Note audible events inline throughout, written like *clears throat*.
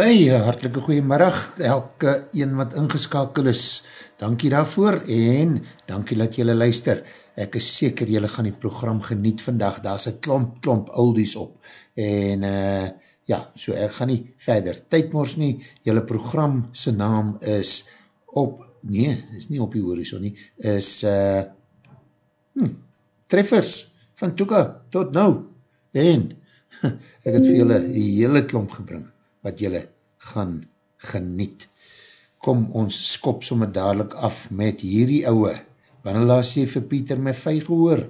Hy, hartelike goeiemiddag, elke een wat ingeskakel is, dankie daarvoor en dankie dat jylle luister. Ek is seker jylle gaan die program geniet vandag, daar is een klomp, klomp oldies op. En uh, ja, so ek gaan nie verder tydmors nie, jylle program sy naam is op, nee, is nie op die horizon nie, is uh, hm, Treffers van Toeka tot nou. En *laughs* ek het vir jylle die hele klomp gebring wat jylle gaan geniet. Kom ons skop somme dadelijk af met hierdie ouwe. Wanneer laas jy vir Pieter Maffei gehoor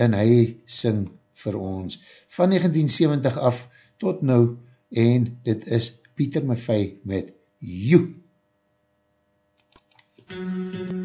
en hy sing vir ons van 1970 af tot nou en dit is Pieter Maffei met You. Your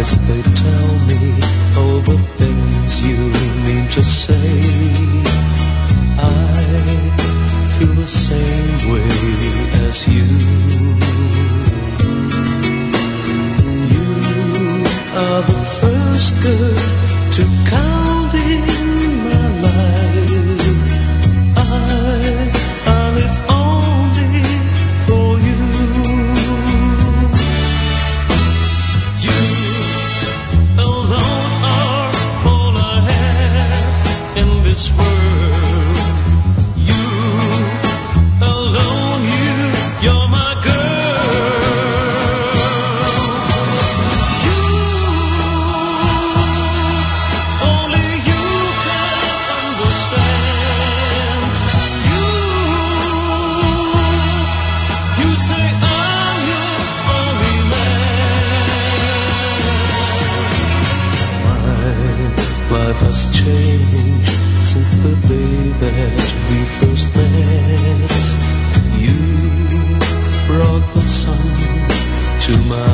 eyes, they tell me all the things you mean to say. I feel the same way as you. You are the first girl to my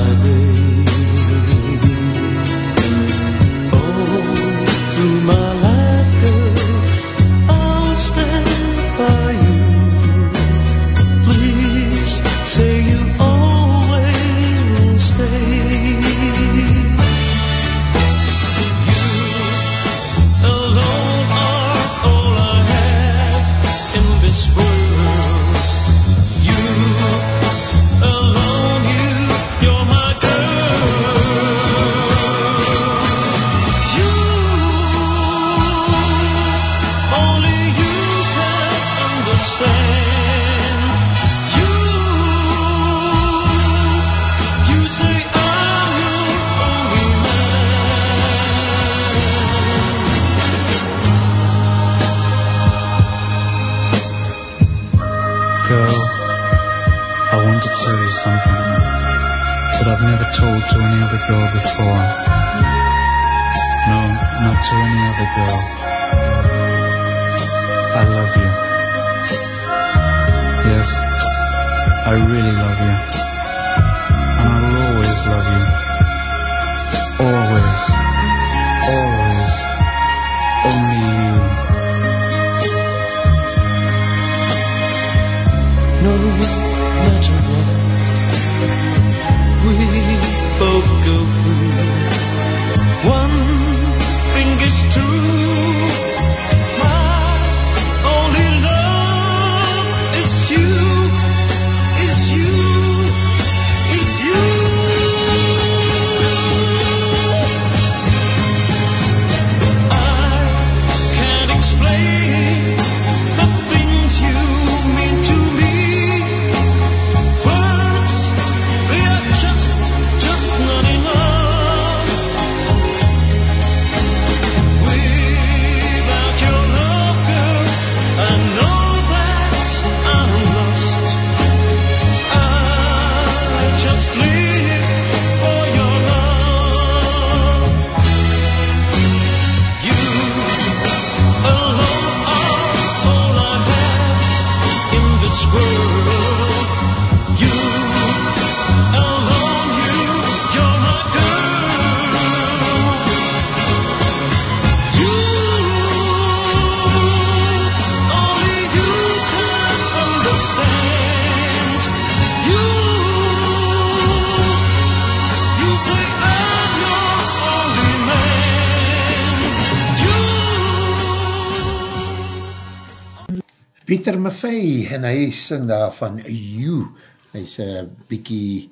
en hy sing daar van You, hy is een bykie,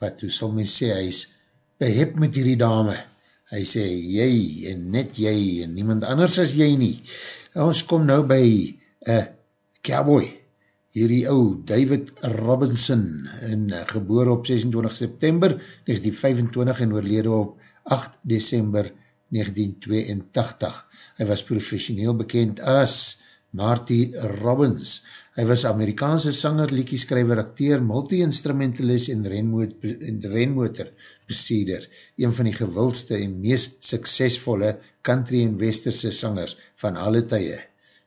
wat hoe sal men sê, hy is behep met hierdie dame, hy sê jy, en net jy, en niemand anders as jy nie. Ons kom nou by uh, Cowboy, hierdie ou David Robinson, en uh, geboor op 26 september 1925 en oorlede op 8 december 1982. Hy was professioneel bekend as Marty Robbins. Hy was Amerikaanse sanger, liedjeskrijver, acteur, multi-instrumentalist en renmotor, en renmotor bestuurder. Een van die gewildste en meest suksesvolle country en westerse sangers van alle tye.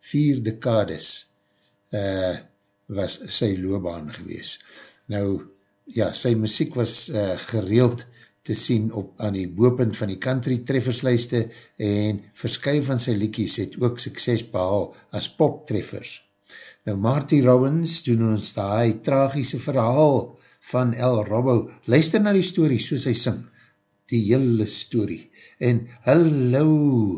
Vier dekades uh, was sy loopbaan gewees. Nou, ja, sy muziek was uh, gereeld te sien op aan die boepunt van die country trefferslijste en verskui van sy liekies het ook sukses behal as pop treffers. Nou Marty Robbins doen ons die tragiese verhaal van El Robbo. Luister na die story soos hy sing. Die hele story. En hallo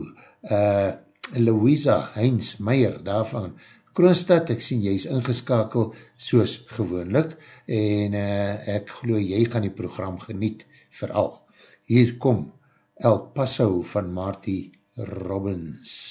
uh, Louisa Heinz Meyer daarvan Kroonstad, ek sien jy is ingeskakel soos gewoonlik en uh, ek geloof jy gaan die program geniet vooral. Hier kom El Paso van Marty Robbins.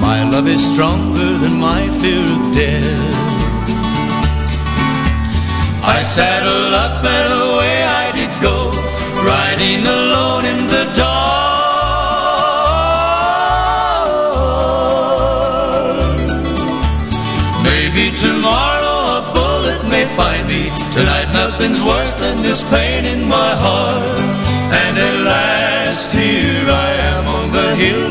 My love is stronger than my fear of death. I saddled up and away I did go, riding alone in the dark. Maybe tomorrow a bullet may find me. Tonight nothing's worse than this pain in my heart. And at last here I am on the hill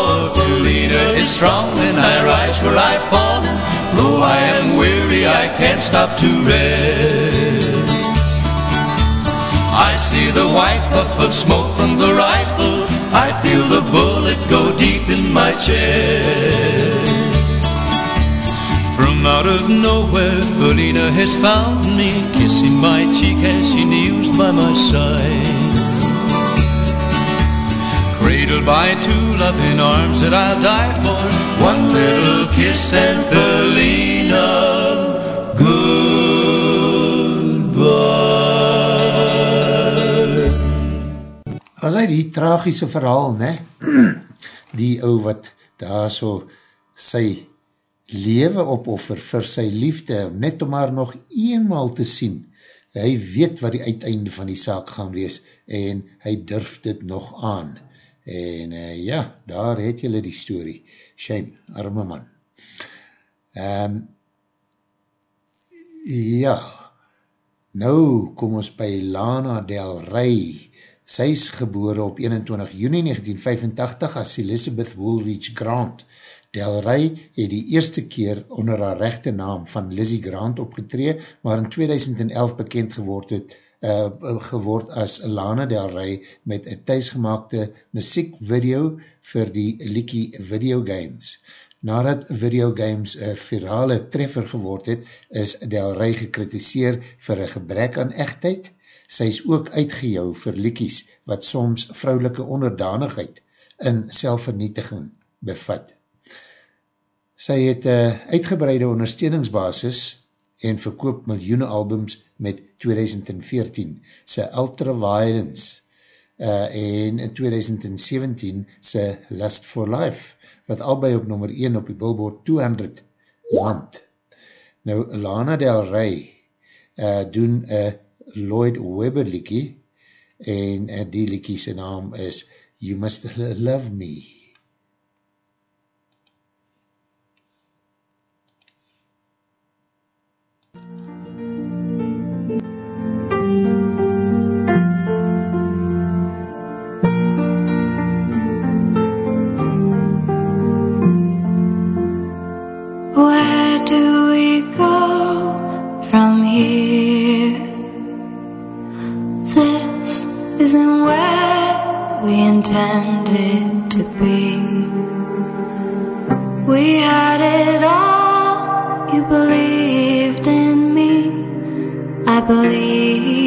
Felina is strong, and I rise where I've fallen. Though I am weary, I can't stop to rest. I see the white puff of smoke from the rifle. I feel the bullet go deep in my chest. From out of nowhere, Felina has found me, kissing my cheek as she kneels by my side. Cradled by two loving arms that I'll die for, one little kiss and Felina, goodbye. As hy die tragiese verhaal, ne? *clears throat* die ou wat daar so sy lewe opoffer vir sy liefde, net om haar nog eenmaal te sien, hy weet wat die uiteinde van die saak gaan wees, en hy durf dit nog aan. En uh, ja, daar het julle die story. Shame, arme man. Um, ja, nou kom ons by Lana Del Rey. Sy is gebore op 21 juni 1985 as Elizabeth Woolridge Grant. Del Rey het die eerste keer onder haar rechte naam van Lizzie Grant opgetree, maar in 2011 bekend geword het Uh, geword as Lana Del Rey met een thuisgemaakte muziekvideo vir die Likie Video Games. Nadat Video Games een virale treffer geword het, is Del Rey gekritiseer vir een gebrek aan echtheid. Sy is ook uitgejou vir Likies wat soms vrouwelike onderdanigheid in selfvernietiging bevat. Sy het een uitgebreide ondersteuningsbasis en verkoop miljoene albums met 2014 sy Ultraviolence uh, en in 2017 sy Lust for Life wat albei op nummer 1 op die Billboard 200 land. Nou Lana Del Rey uh, doen een Lloyd Webber liekie en uh, die liekie sy naam is You Must Love Me. Where do we go from here? This isn't where we intended to be. We had it all. You believed in me. I believed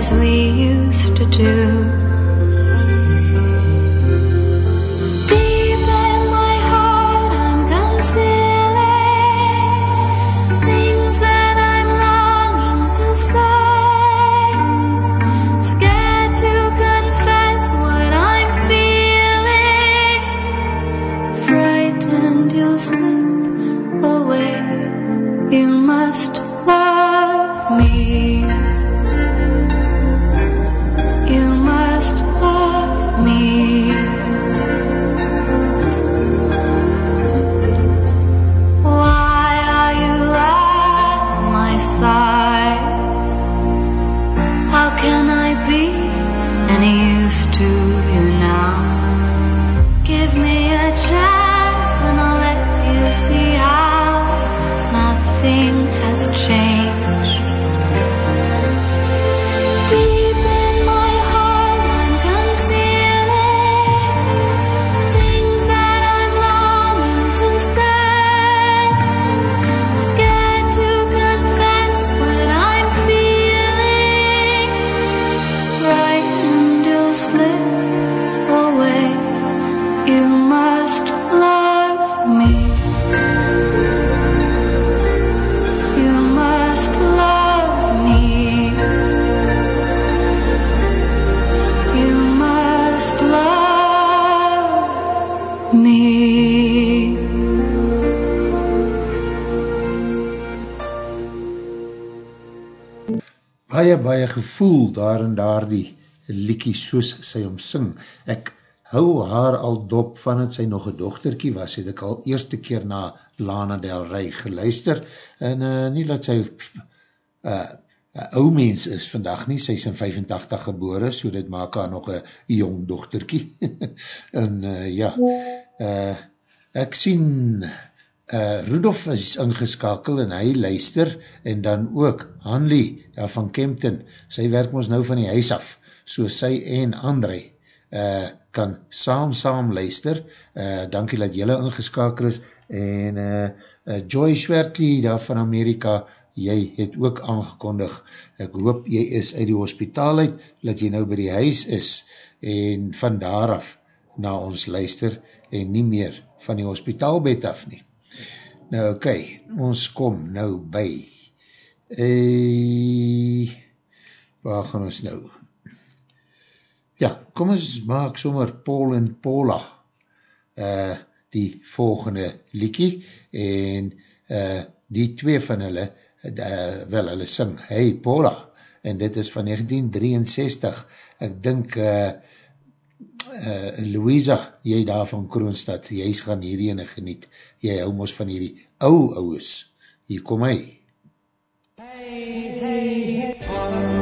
as we used to do? Daar en daar die liekie soos sy omsing. Ek hou haar al dop van het sy nog een dochterkie was, het ek al eerste keer na Lana Del Rey geluister, en uh, nie dat sy uh, ou mens is vandag nie, sy is in 85 gebore, so dit maak haar nog een jong dochterkie. *laughs* en uh, ja, uh, ek sien uh, Rudolf is ingeskakel en hy luister en dan ook Hanley ja, van Kempton, sy werk ons nou van die huis af, so sy en André uh, kan saam saam luister, uh, dankie dat jylle ingeskakel is en uh, uh, Joy Schwertley daar van Amerika, jy het ook aangekondig, ek hoop jy is uit die hospitaal uit, dat jy nou by die huis is en van daar af na ons luister en nie meer van die hospitaalbed af nie. Nou oké, okay, ons kom nou by uh, waar gaan ons nou? Ja, kom ons maak sommer Paul en Paula uh, die volgende liekie en uh, die twee van hulle uh, wel hulle sing Hey Paula en dit is van 1963 ek dink uh, uh, Louisa, jy daar van Kroonstad, jy gaan hierdie ene geniet, jy hou ons van hierdie ou ouwes, hier kom hy. I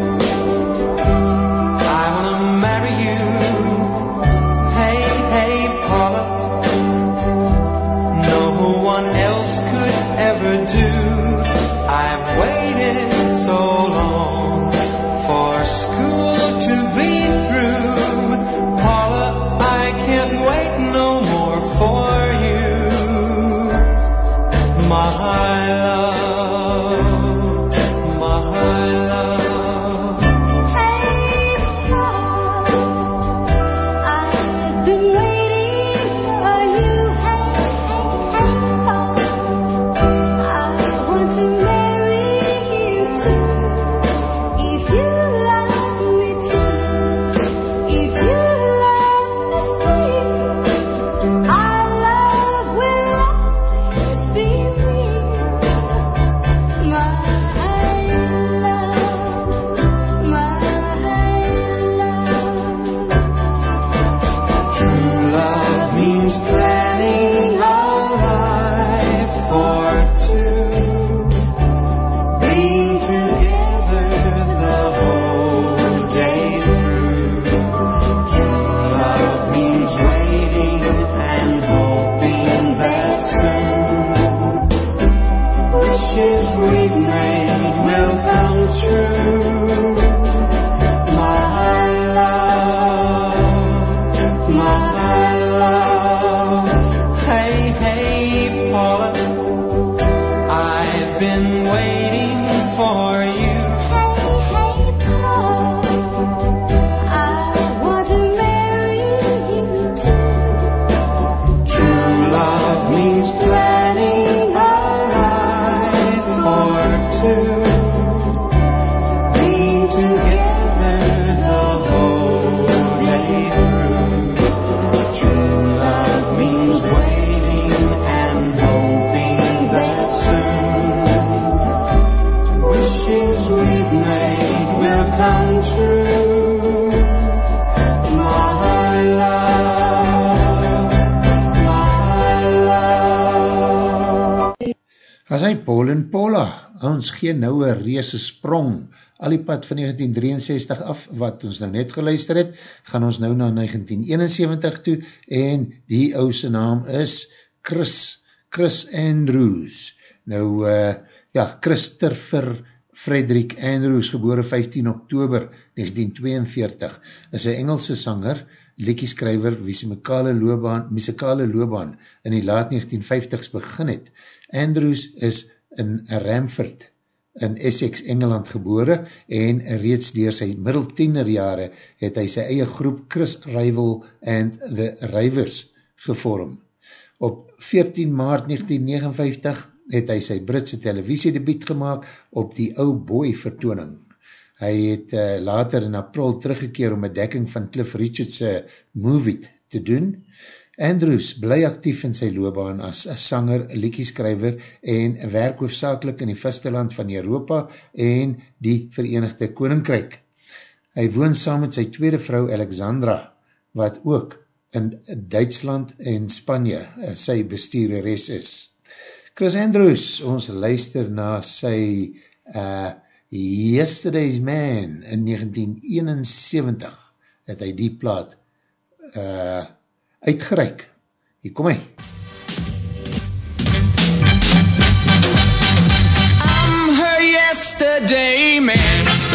ons gee nou een reese sprong, al die pad van 1963 af, wat ons nou net geluister het, gaan ons nou na 1971 toe, en die ouse naam is Chris, Chris Andrews. Nou, uh, ja, Christopher Frederick Andrews, geboore 15 oktober 1942, is een Engelse sanger, lekkieskrijver, wie sy muzikale loopbaan, muzikale loopbaan in die laat 1950s begin het. Andrews is in Ramford in Essex, Engeland gebore en reeds door sy middeltienerjare het hy sy eie groep Chris Rival and the Rivers gevorm. Op 14 maart 1959 het hy sy Britse televisiedebiet gemaakt op die ou boy vertooning. Hy het uh, later in april teruggekeer om een dekking van Cliff Richards' movie te doen. Andrews bly actief in sy loopbaan as sanger, liekieskrijver en werk hoofdzakelik in die vasteland van Europa en die Verenigde Koninkryk. Hy woon saam met sy tweede vrou Alexandra, wat ook in Duitsland en Spanje uh, sy bestuurderes is. Chris Andrews, ons luister na sy uh, Yesterday's Man in 1971, het hy die plaat uh, uitgereik. Hier kom hy. I'm her yesterday man.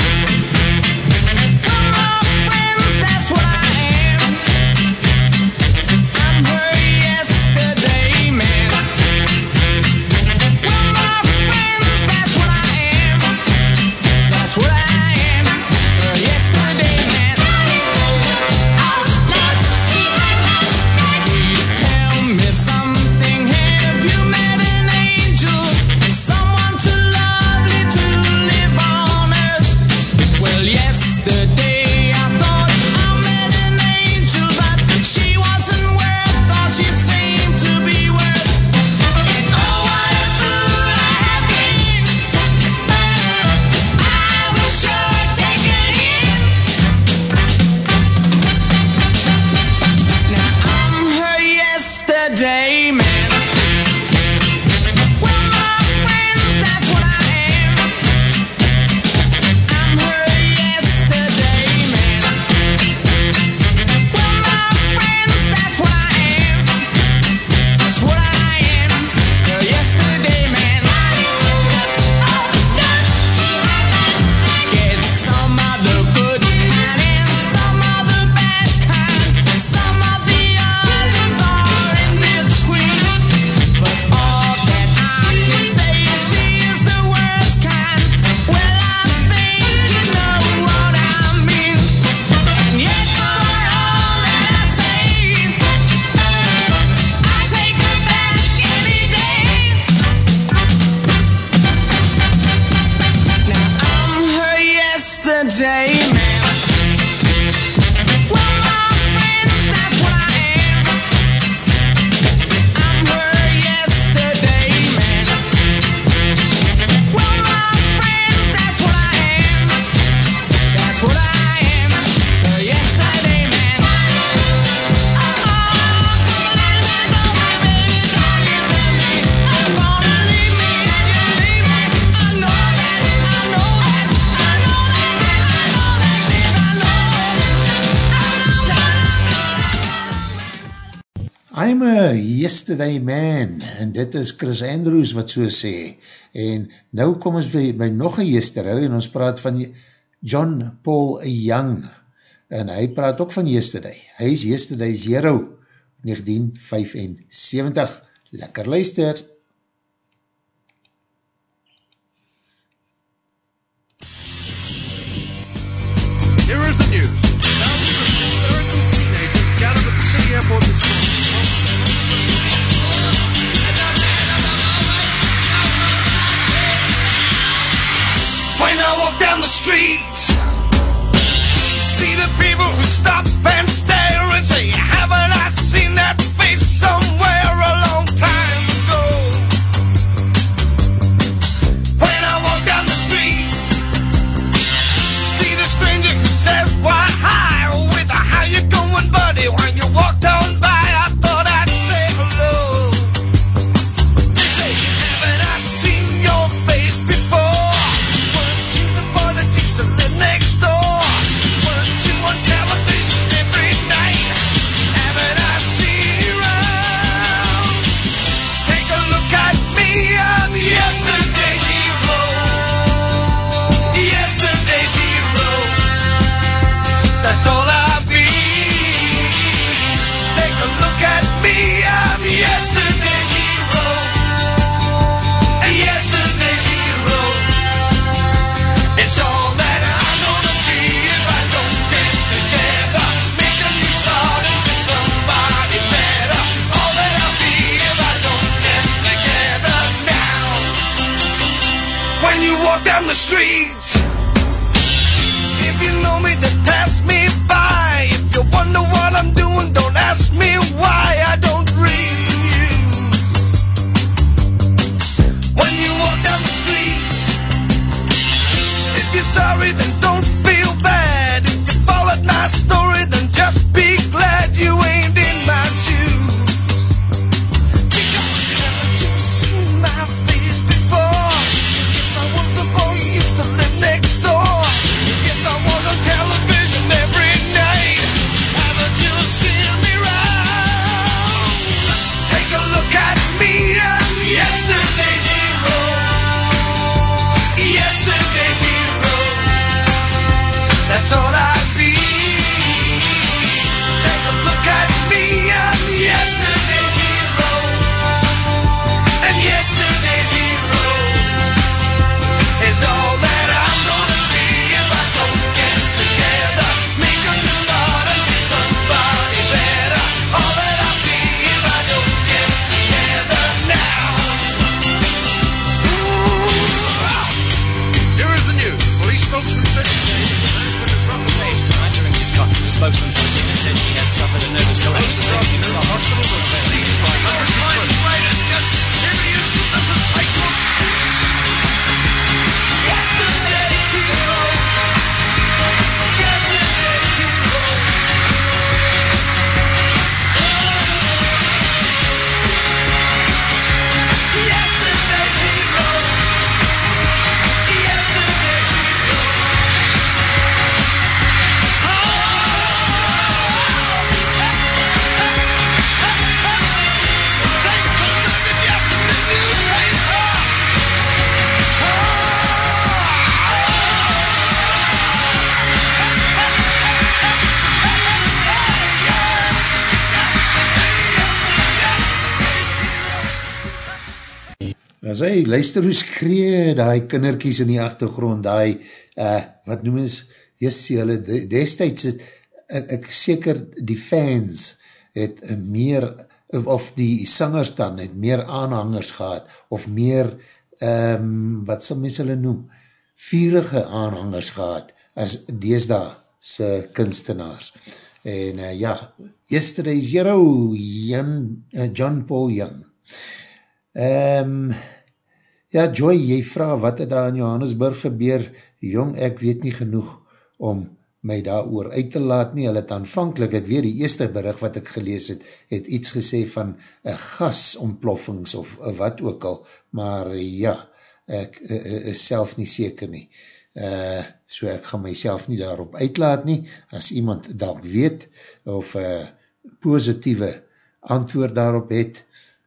Yesterday Man, en dit is Chris Andrews wat so sê, en nou kom ons by, by nog een yesterday, en ons praat van John Paul Young, en hy praat ook van yesterday, hy is yesterday's hero, 1975, lekker luister. Luister hoe skree die kinderkies in die achtergrond, die, uh, wat noem ons, jessie, hulle de- destijds het, ek, ek seker die fans het meer, of die sangers dan, het meer aanhangers gehad, of meer, um, wat sal mens hulle noem, vierige aanhangers gehad, as deesda se kunstenaars. En uh, ja, Yesterday's Hero, Jan, uh, John Paul Young. Um, ja, Joy, jy vraag wat het daar in Johannesburg gebeur? Jong, ek weet nie genoeg om my daar oor uit te laat nie. Hulle het aanvankelijk, ek weet die eerste bericht wat ek gelees het, het iets gesê van uh, gasontploffings of uh, wat ook al, maar uh, ja, ek uh, uh, self nie seker nie. Uh, so ek gaan myself nie daarop uitlaat nie, as iemand dalk weet, of uh, positieve antwoord daarop het,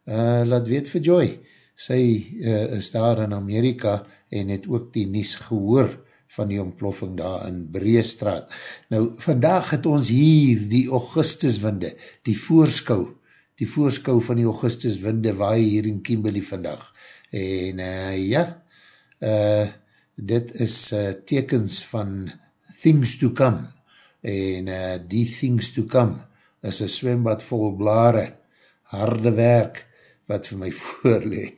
uh, laat weet vir Joy. Sy uh, is daar in Amerika en het ook die nies gehoor van die ontploffing daar in Breestraat. Nou, vandag het ons hier die Augustuswinde, die voorskou, die voorskou van die Augustuswinde waai hier in Kimberley vandag. En uh, ja, uh, dit is uh, tekens van things to come. En uh, die things to come is een zwembad vol blare, harde werk, wat vir my *laughs* voorlee.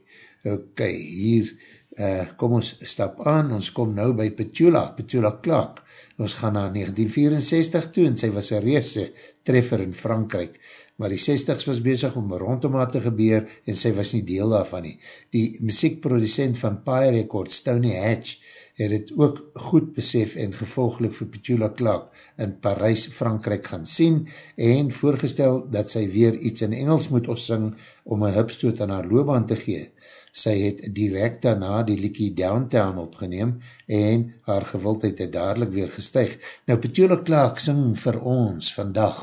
Ok, hier, uh, kom ons stap aan, ons kom nou by Petula, Petula Clark. Ons gaan na 1964 toe, en sy was een reese treffer in Frankrijk. Maar die 60s was bezig om rondom haar te gebeur, en sy was nie deel daarvan nie. Die muziekproducent van Pie Records, Tony Hatch, het het ook goed besef en gevolglik vir Petula Clark in Parijs, Frankrijk gaan sien en voorgestel dat sy weer iets in Engels moet opsing om een hupstoot aan haar loopbaan te gee. Sy het direct daarna die liekie Downtown opgeneem en haar gewildheid het dadelijk weer gestuig. Nou Petula Clark sing vir ons vandag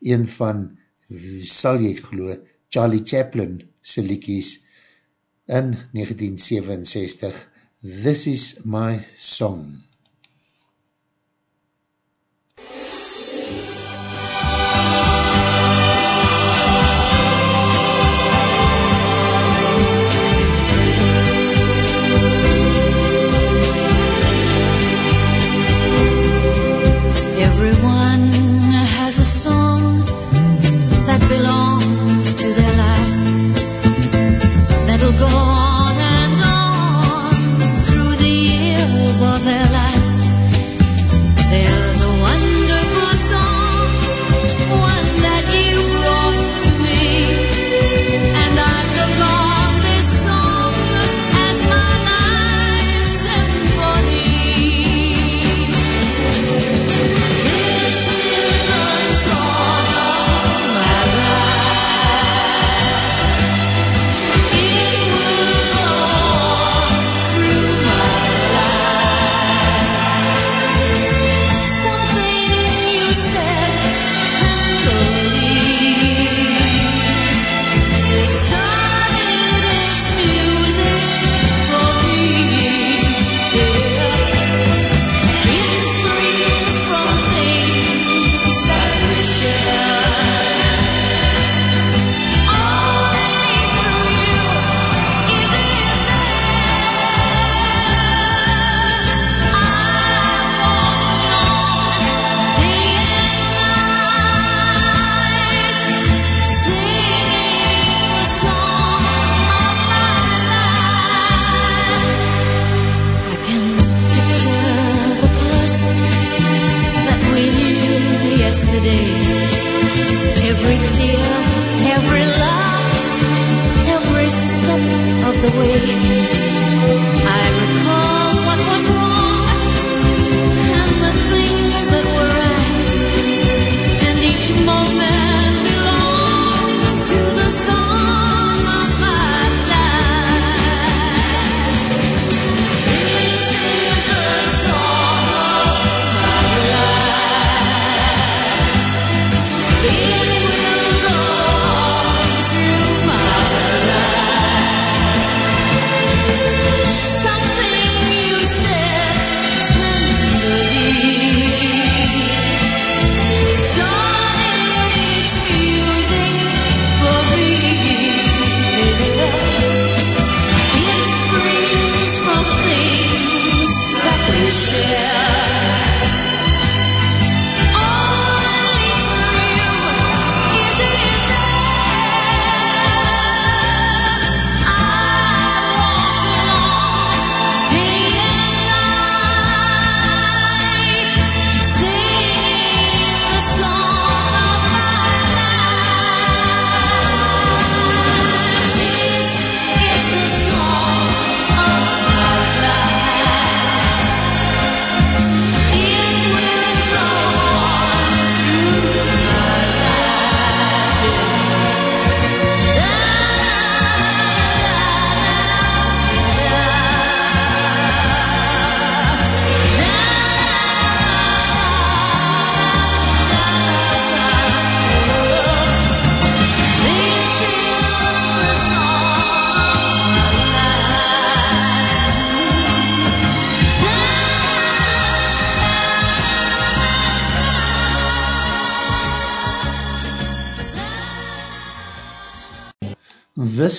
een van, sal jy glo, Charlie Chaplin sy liekies in 1967 This is my song.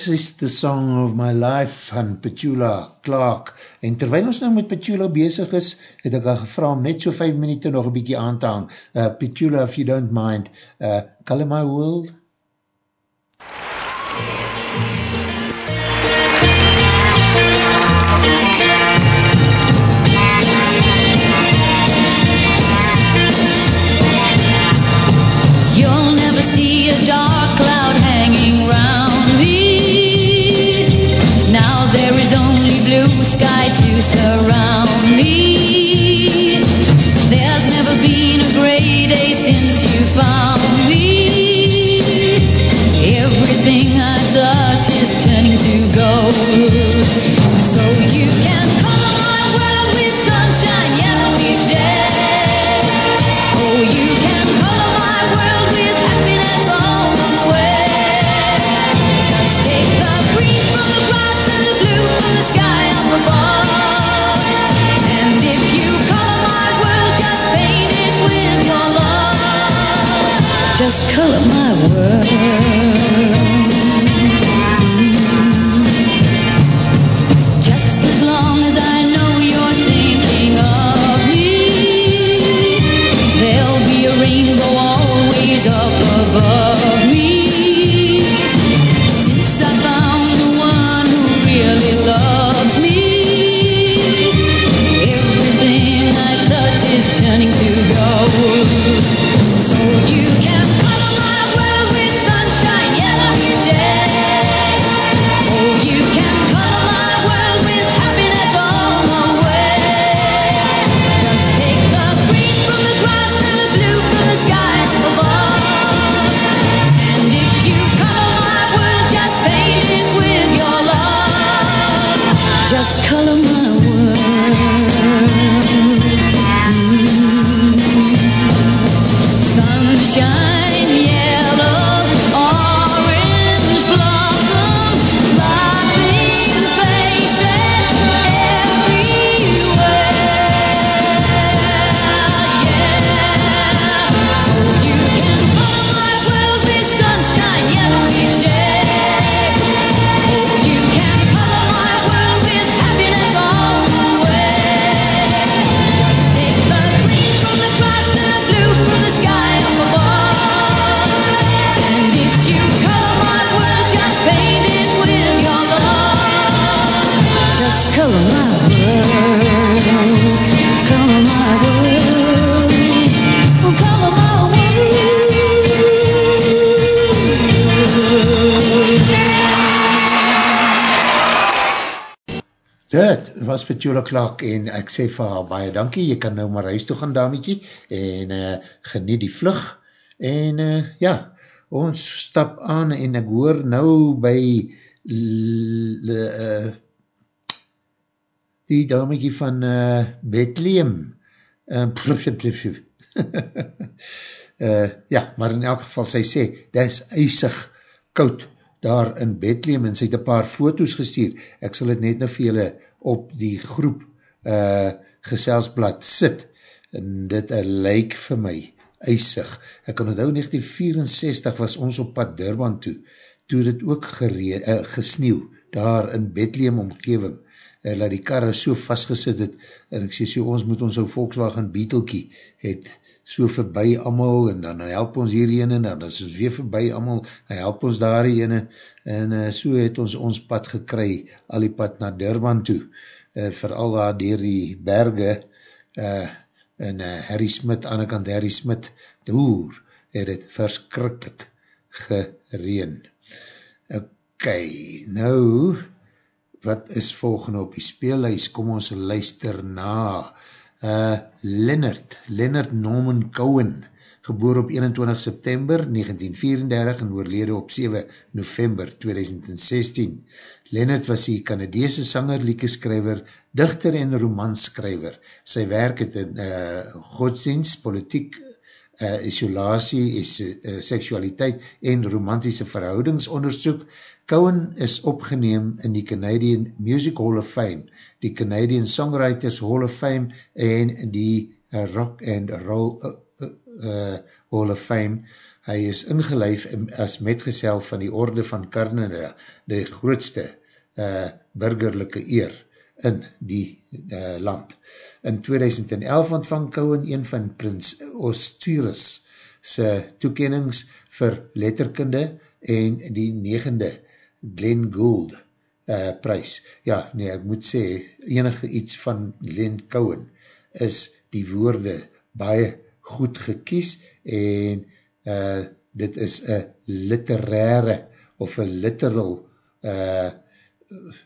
This is the song of my life van Petula Clark en terwijl ons nou met Petula bezig is, het ek haar gevra om net so 5 minuten nog een bykie aan te hang. Uh, Petula, if you don't mind, uh, Color My World? You'll never see blue sky to surround me. There's never been a gray day since you found me. Everything I touch is turning to gold. So you can Was Petula Clark en ek sê vir haar baie dankie, jy kan nou maar huis toe gaan dametjie en uh, geniet die vlug. En uh, ja, ons stap aan en ek hoor nou by l, uh, die dametjie van uh, Bethlehem. *laughs* Uh, uh, *laughs* ja, maar in elk geval sy sê, dit is eisig koud daar in Bethlehem en sy het een paar foto's gestuur. Ek sal het net nou vir julle op die groep uh, geselsblad sit. En dit uh, lyk vir my eisig. Ek kan onthou 1964 was ons op pad Durban toe, toe dit ook geree, uh, gesneeuw daar in Bethlehem omgeving uh, laat die karre so vastgesit het en ek sê so ons moet ons ou Volkswagen Beetlekie het so voorbij amal en dan help ons hierheen en dan is ons weer voorbij amal en help ons daarheen en uh, so het ons ons pad gekry al die pad na Durban toe uh, vooral daar dier die berge uh, en uh, Harry Smit, aan kant Harry Smit door het het verskrikkelijk gereen ok, nou wat is volgende op die speellijst kom ons luister na uh, Leonard, Leonard Norman Cohen, geboor op 21 September 1934 en oorlede op 7 November 2016. Leonard was die Canadese sanger, liekeskrijver, dichter en romanskrijver. Sy werk het in uh, godsdienst, politiek, uh, isolatie, is, uh, seksualiteit en romantische verhoudingsonderzoek. Cohen is opgeneem in die Canadian Music Hall of Fame die Canadian Songwriters Hall of Fame en die uh, Rock and Roll uh, Hall of Fame. Hy is ingelijf as metgezel van die orde van Canada, die grootste uh, burgerlijke eer in die uh, land. In 2011 ontvang Cohen een van Prins Osturus sy toekennings vir letterkunde en die negende Glenn Gould uh, prijs. Ja, nee, ek moet sê, enige iets van Len Cowan is die woorde baie goed gekies en uh, dit is een literaire of een literal uh,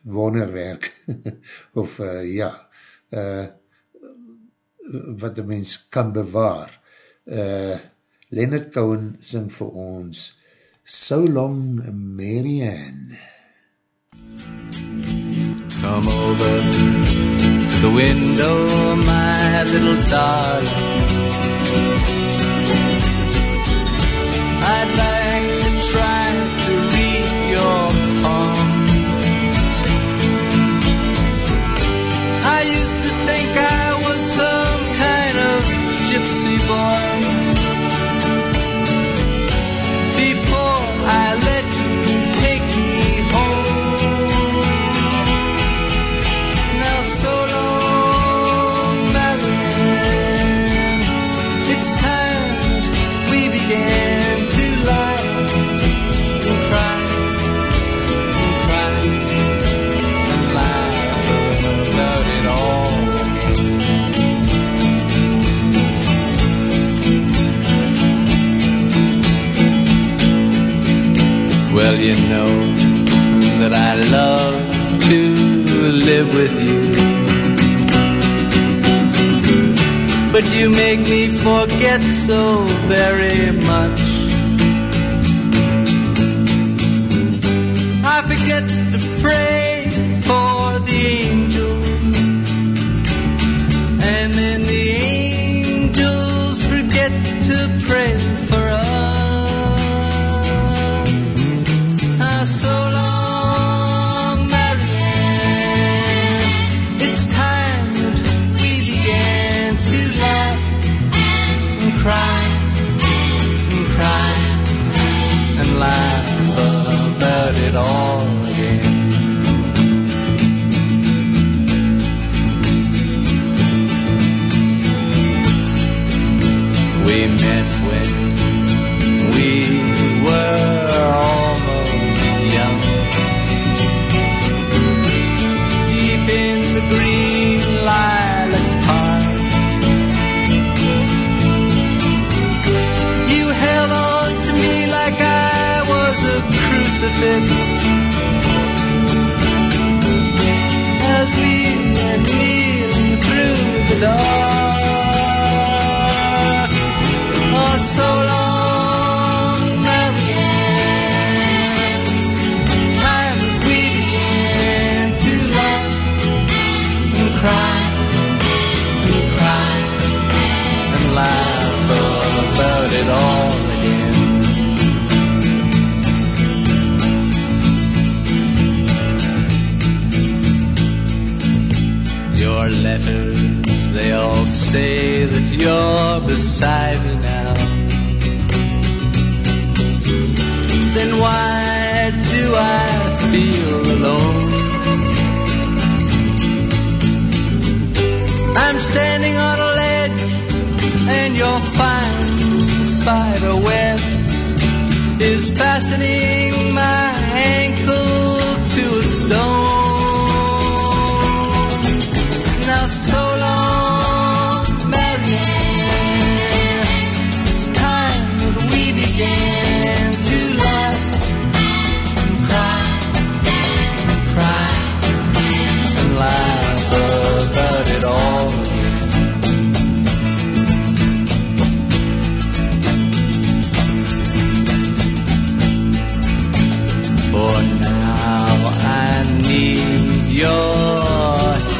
wonderwerk *laughs* of uh, ja, uh, wat een mens kan bewaar. Uh, Leonard Cowan sing vir ons So Long Marianne. Come over to the window, my little darling. I'd like love to live with you. But you make me forget so very much. I forget to pray say that you're beside me now. Then why do I feel alone? I'm standing on a ledge and your fine spider web is fastening my ankle to a stone. Now so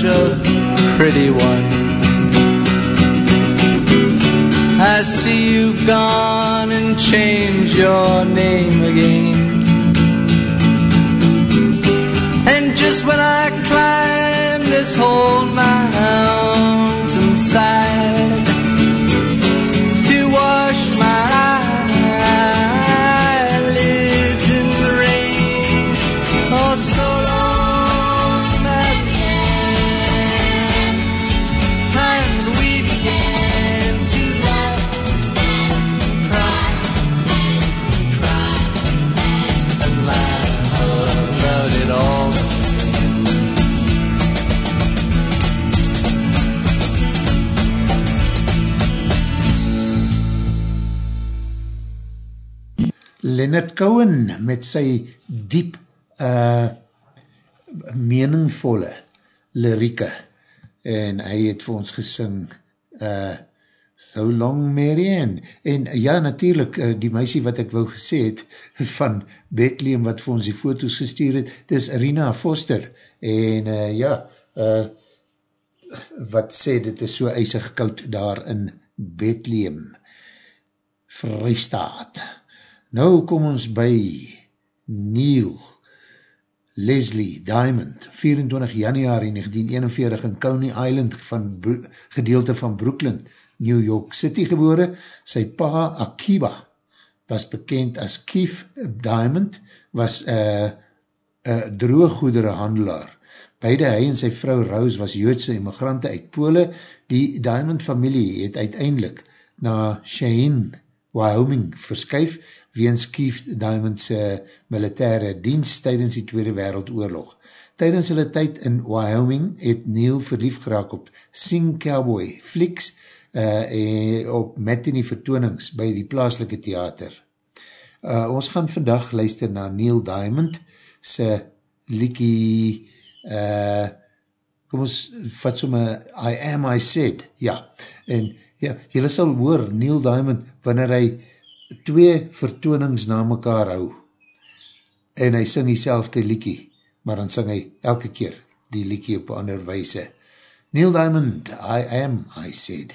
such a pretty one. I see you've gone and changed your name again. And just when I climb this whole mountainside Leonard Cohen met sy diep uh, meningvolle lirieke. En hy het vir ons gesing uh, So Long Marianne en ja natuurlijk uh, die meisie wat ek wou gesê het *laughs* van Bethlehem wat vir ons die foto's gestuur het, dis Rina Foster. En uh, ja uh, wat sê dit is so eisig koud daar in Bethlehem. Vrystaat Nou kom ons by Neil Leslie Diamond, 24 januari 1941 in Coney Island van gedeelte van Brooklyn, New York City gebore. Sy pa Akiba was bekend as Keith Diamond, was een uh, uh, drooggoedere handelaar. Beide hy en sy vrou Rose was Joodse immigrante uit Pole. Die Diamond familie het uiteindelik na Cheyenne, Wyoming verskuif weens Keith Diamond's militaire dienst tydens die Tweede Wereldoorlog. Tydens hulle tyd in Wyoming het Neil verlief geraak op Sing Cowboy flieks uh, en op matinee vertoonings by die plaaslike theater. Uh, ons gaan vandag luister na Neil Diamond sy liekie uh, kom ons vat somme I Am I Said ja, en ja, jylle sal hoor Neil Diamond wanneer hy twee vertoonings na mekaar hou en hy sing die selfde liekie, maar dan sing hy elke keer die liekie op ander weise. Neil Diamond, I am, I said.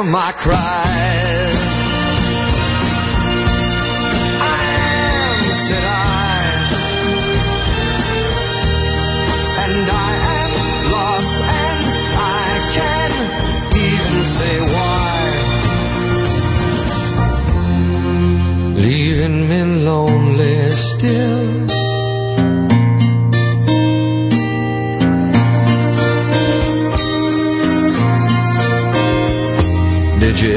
Am, I cried. I am, said I. And I am lost and I can't even say why. Leaving me lonely still.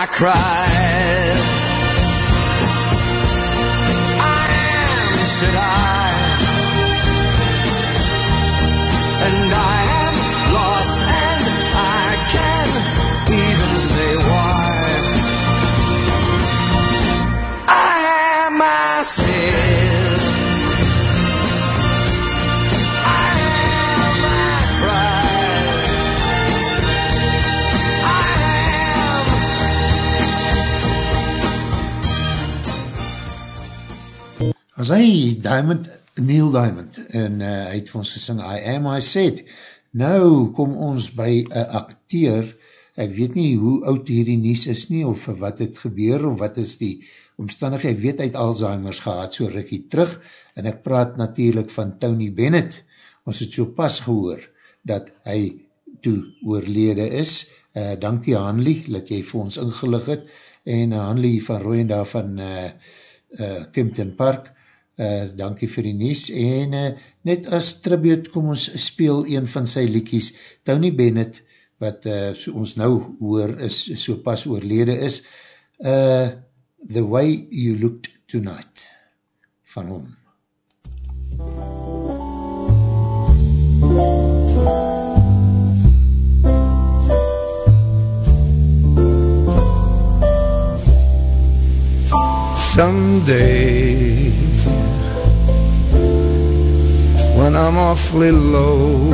I cried. As hy Diamond, Neil Diamond, en uh, hy het vir ons gesing, I am I said, nou kom ons by een acteur, ek weet nie hoe oud hierdie nies is nie, of wat het gebeur, of wat is die omstandigheid, ek weet het Alzheimer's gehad, so rikkie terug, en ek praat natuurlijk van Tony Bennett, ons het so pas gehoor, dat hy toe oorlede is, uh, dankie Hanley, dat jy vir ons ingelig het, en uh, Hanley van Rooienda van uh, uh, Kempton Park, Uh, dankie vir die nies en uh, net as tribute kom ons speel een van sy liekies Tony Bennett wat uh, so ons nou hoor is so pas oorlede is uh, The Way You Looked Tonight van hom. Someday, when I'm awfully low,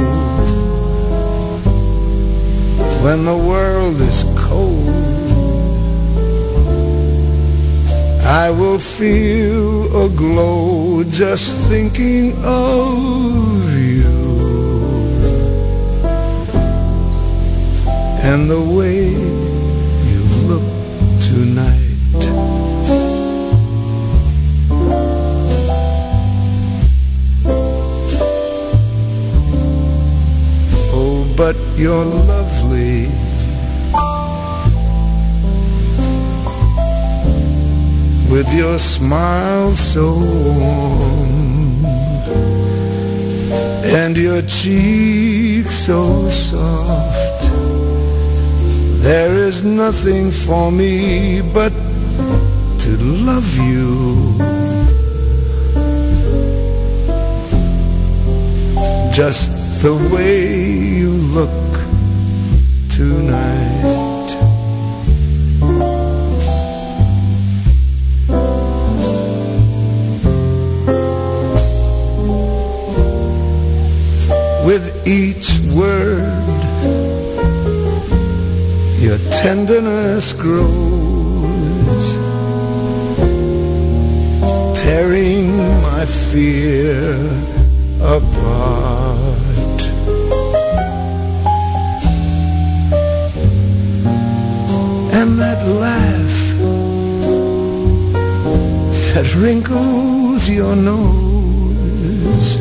when the world is cold, I will feel a glow just thinking of you. And the way but you're lovely. With your smile so warm and your cheek so soft There is nothing for me but to love you. Just the way you look tonight. With each word your tenderness grows, tearing my fear apart. That wrinkles your nose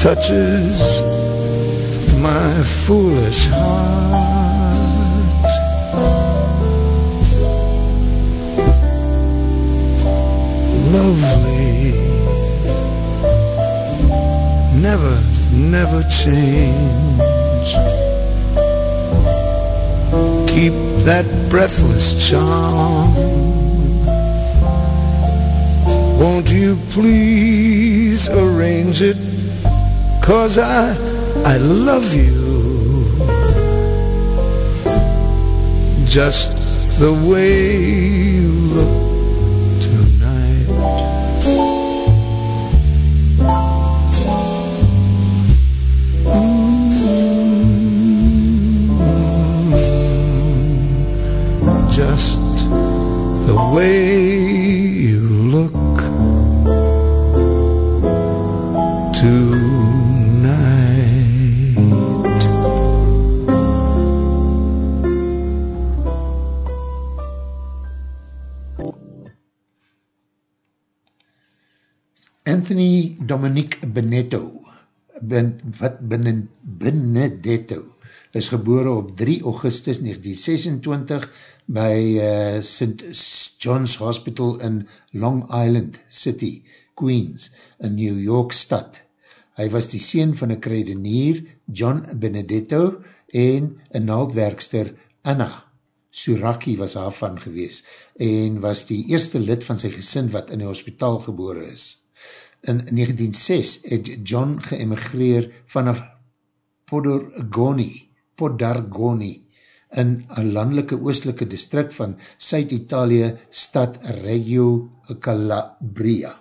touches my foolish heart. Lovely, never, never change. Keep that breathless charm. Won't you please arrange it? Cause I, I love you Just the way you look wat binnen, Benedetto, is gebore op 3 augustus 1926 by uh, St. John's Hospital in Long Island City, Queens, in New York stad. Hy was die sien van een kredenier, John Benedetto, en een naaldwerkster, Anna Suraki was haar van gewees, en was die eerste lid van sy gesin wat in die hospitaal gebore is. In 1906 het John geëmigreer vanaf Podorgoni, Podargoni, in een landelike oostelike district van Suid-Italië, stad Reggio Calabria.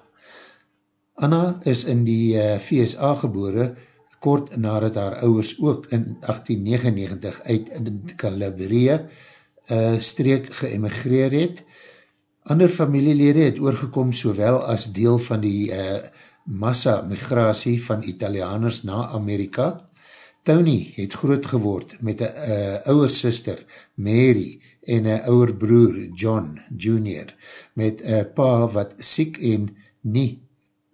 Anna is in die uh, VSA gebore, kort nadat haar ouwers ook in 1899 uit in Calabria uh, streek geëmigreer het. Ander familielede het oorgekom sowel as deel van die uh, massa migratie van Italianers na Amerika. Tony het groot geword met een uh, ouwer sister Mary en een ouwer broer John Jr. met een pa wat siek en nie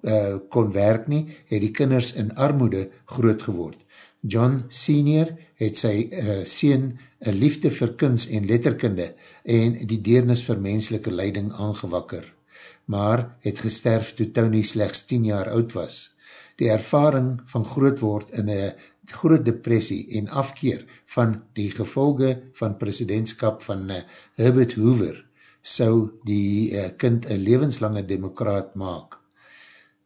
uh, kon werk nie, het die kinders in armoede groot geword. John Senior het sy uh, sien een liefde vir kunst en letterkunde en die deernis vir menselike leiding aangewakker, maar het gesterf toe Tony slechts 10 jaar oud was. Die ervaring van groot word in een groot depressie en afkeer van die gevolge van presidentskap van uh, Herbert Hoover sou die uh, kind een levenslange demokraat maak.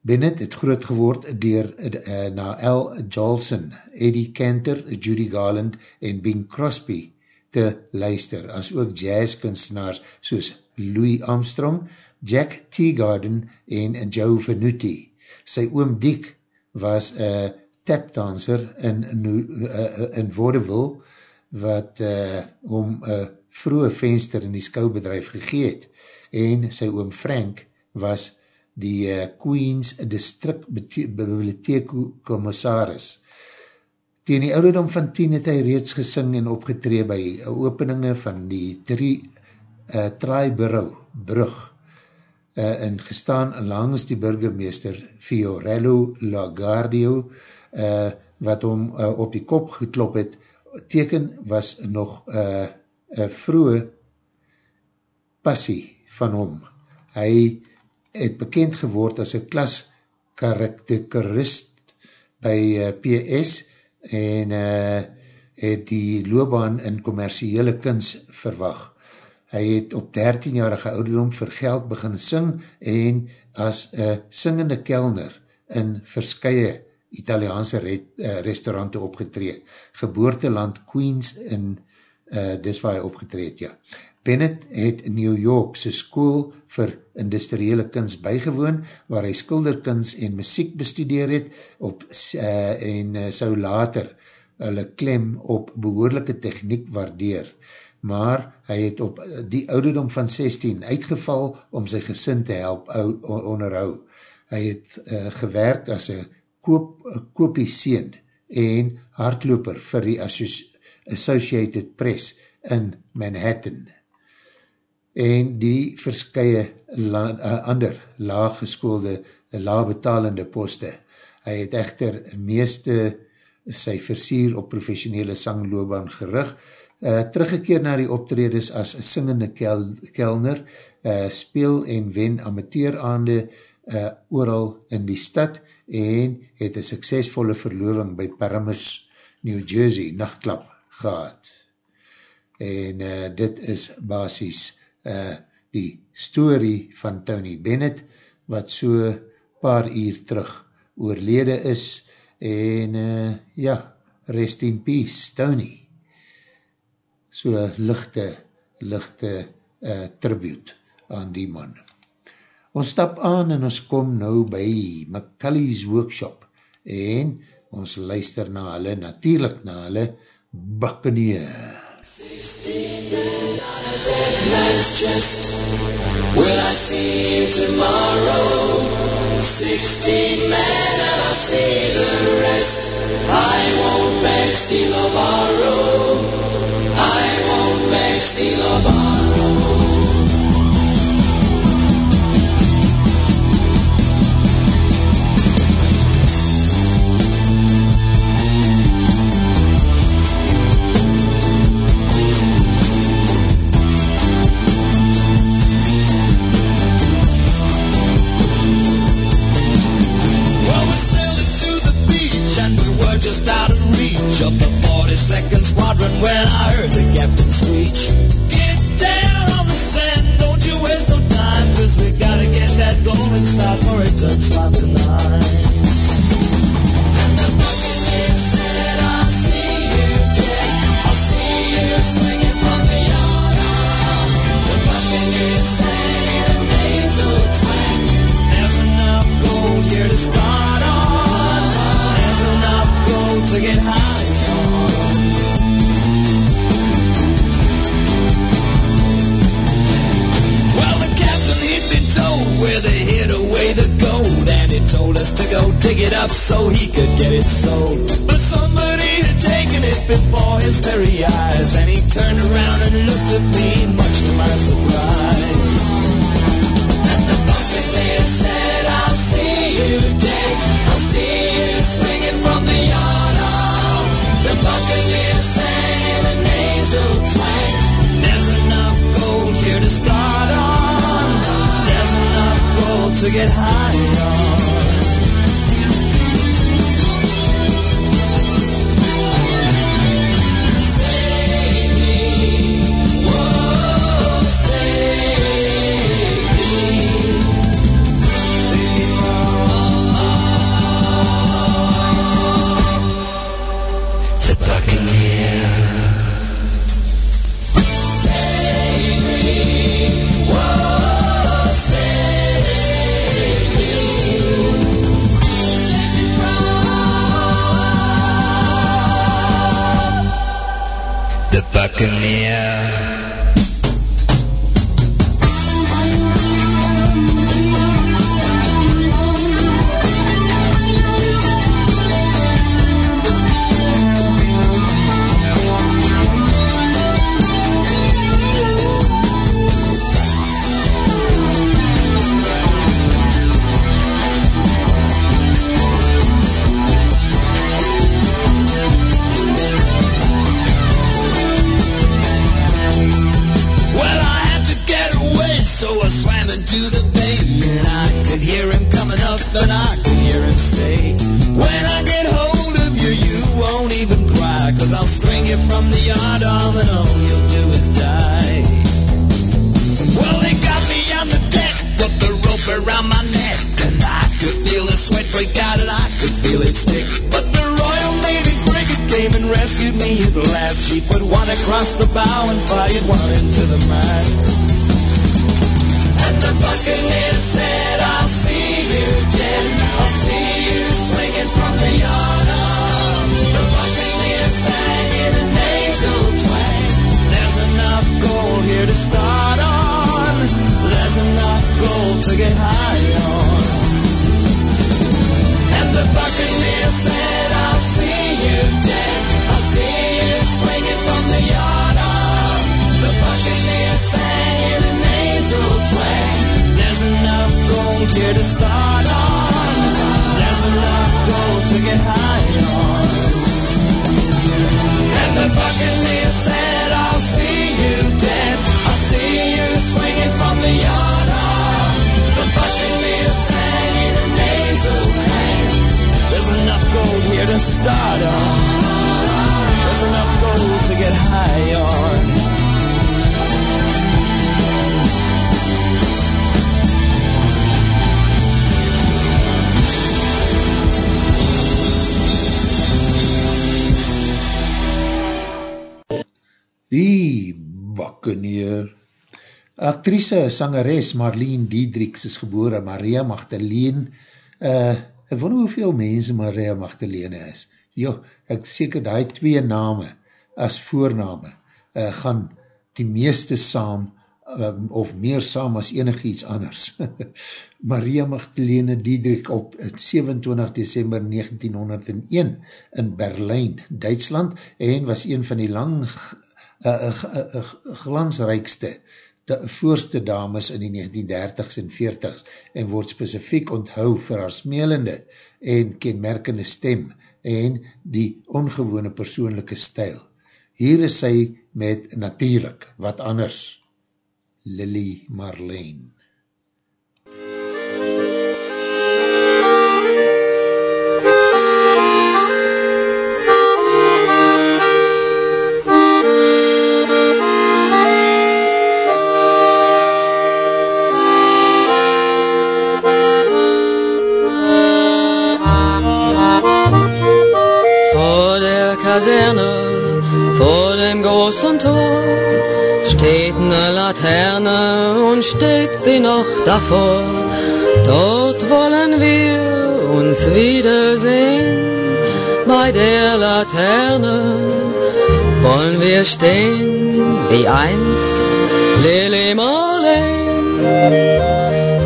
Bennett het groot geword dier uh, na L. Jolson, Eddie Cantor, Judy Garland en Bing Crosby te luister, as ook jazzkunstenaars soos Louis Armstrong, Jack Teagarden en Joe Venuti. Sy oom Diek was een uh, tapdancer in, uh, in Vaudeville wat uh, om een vroege venster in die skoubedrijf gegeet en sy oom Frank was die uh, Queens District Bibliotheek Commissaris. Tegen die ouderdom van 10 het hy reeds gesing en opgetree by openinge van die drie uh, Triborough brug uh, en gestaan langs die burgemeester Fiorello Lagardio uh, wat hom uh, op die kop geklop het. Teken was nog uh, een vroege passie van hom. Hy het bekend geword as een klas karakterist by uh, PS en uh, het die loopbaan in commerciele kunst verwag. Hy het op 13-jarige ouderdom vir geld begin sing en as een singende kelner in verskye Italiaanse re uh, restaurante opgetree. Geboorteland Queens in, uh, dis waar hy opgetreed, ja. Bennett het New York sy school vir industriële kunst bygewoon, waar hy skilderkunst en muziek bestudeer het op, uh, en uh, sou later hulle klem op behoorlijke techniek waardeer. Maar hy het op die ouderdom van 16 uitgeval om sy gesin te help onderhou. Hy het uh, gewerk as een koop, koopie seen en hardloper vir die Associated Press in Manhattan en die verskye la, uh, ander laaggeskoelde, laagbetalende poste. Hy het echter meeste sy versier op professionele sangloobaan gerig, uh, teruggekeer na die optredes as singende kel, kelner, uh, speel en wen amateuraande uh, ooral in die stad en het een suksesvolle verloving by Paramus, New Jersey, nachtklap gehad. En uh, dit is basis uh, die story van Tony Bennett, wat so paar uur terug oorlede is, en uh, ja, rest in peace, Tony. So lichte, lichte uh, tribute aan die man. Ons stap aan en ons kom nou by McCully's Workshop en ons luister na hulle, natuurlijk na hulle, Buccaneer. 16 men on a dead man's chest. Will I see you tomorrow? 16 men and I'll see the rest. I won't beg, steal or borrow. I won't beg, steal or borrow. The last sheep put one across the bow and fired one into the mast. And the buccaneer said, I'll see you dead. I'll see you swinging from the yardarm. The buccaneer sang in a nasal twang. There's enough gold here to start on. There's enough gold to get high on. And the buccaneer said, I'll see you dead. I'll see you here to start on. There's enough gold to get high on. And the buccaneer said, I'll see you dead. I'll see you swinging from the yardarm. The buccaneer sang in a nasal twang. There's enough gold here to start on. There's enough gold to get high on. Actrice, sangeres Marlene Diedriks is gebore, Maria Magdalene. Uh, ek wonder hoeveel mense Maria Magdalene is. Jo, ek seker die twee name as voorname uh, gaan die meeste saam um, of meer saam as enig iets anders. *laughs* Maria Magdalene Diedrich op 27 december 1901 in Berlijn, Duitsland en was een van die lang uh, uh, uh, glansrijkste de voorste dames in die 1930s en 40s en word specifiek onthou vir haar smelende en kenmerkende stem en die ongewone persoonlijke stijl. Hier is sy met natuurlijk wat anders Lily Marlene. Kaserne, vor dem großen Tor, steht eine Laterne und steht sie noch davor. Dort wollen wir uns wiedersehen, bei der Laterne wollen wir stehen, wie einst Lili Marleen,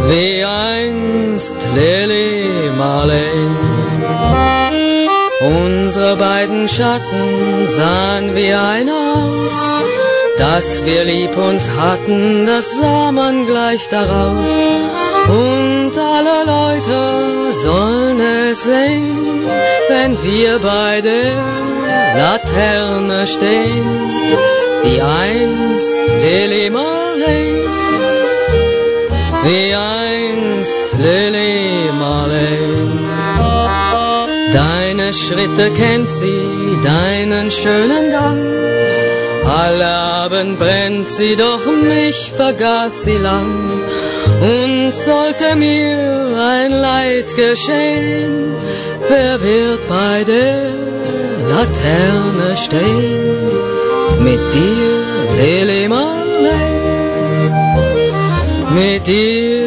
wie einst Lili Marleen. Unsere beiden Schatten sahen wie ein aus, dass wir lieb uns hatten, das sah man gleich daraus. Und alle Leute sollen es sehen, wenn wir bei der Laterne stehen, wie einst Lili Marleen, wie einst Lili Marleen. Deine Schritte kennt sie, deinen schönen Gang. Alle Abend brennt sie, doch mich vergaß sie lang. Und sollte mir ein Leid geschehen, wer wird bei der Laterne stehen? Mit dir, Lili Marleen, mit dir,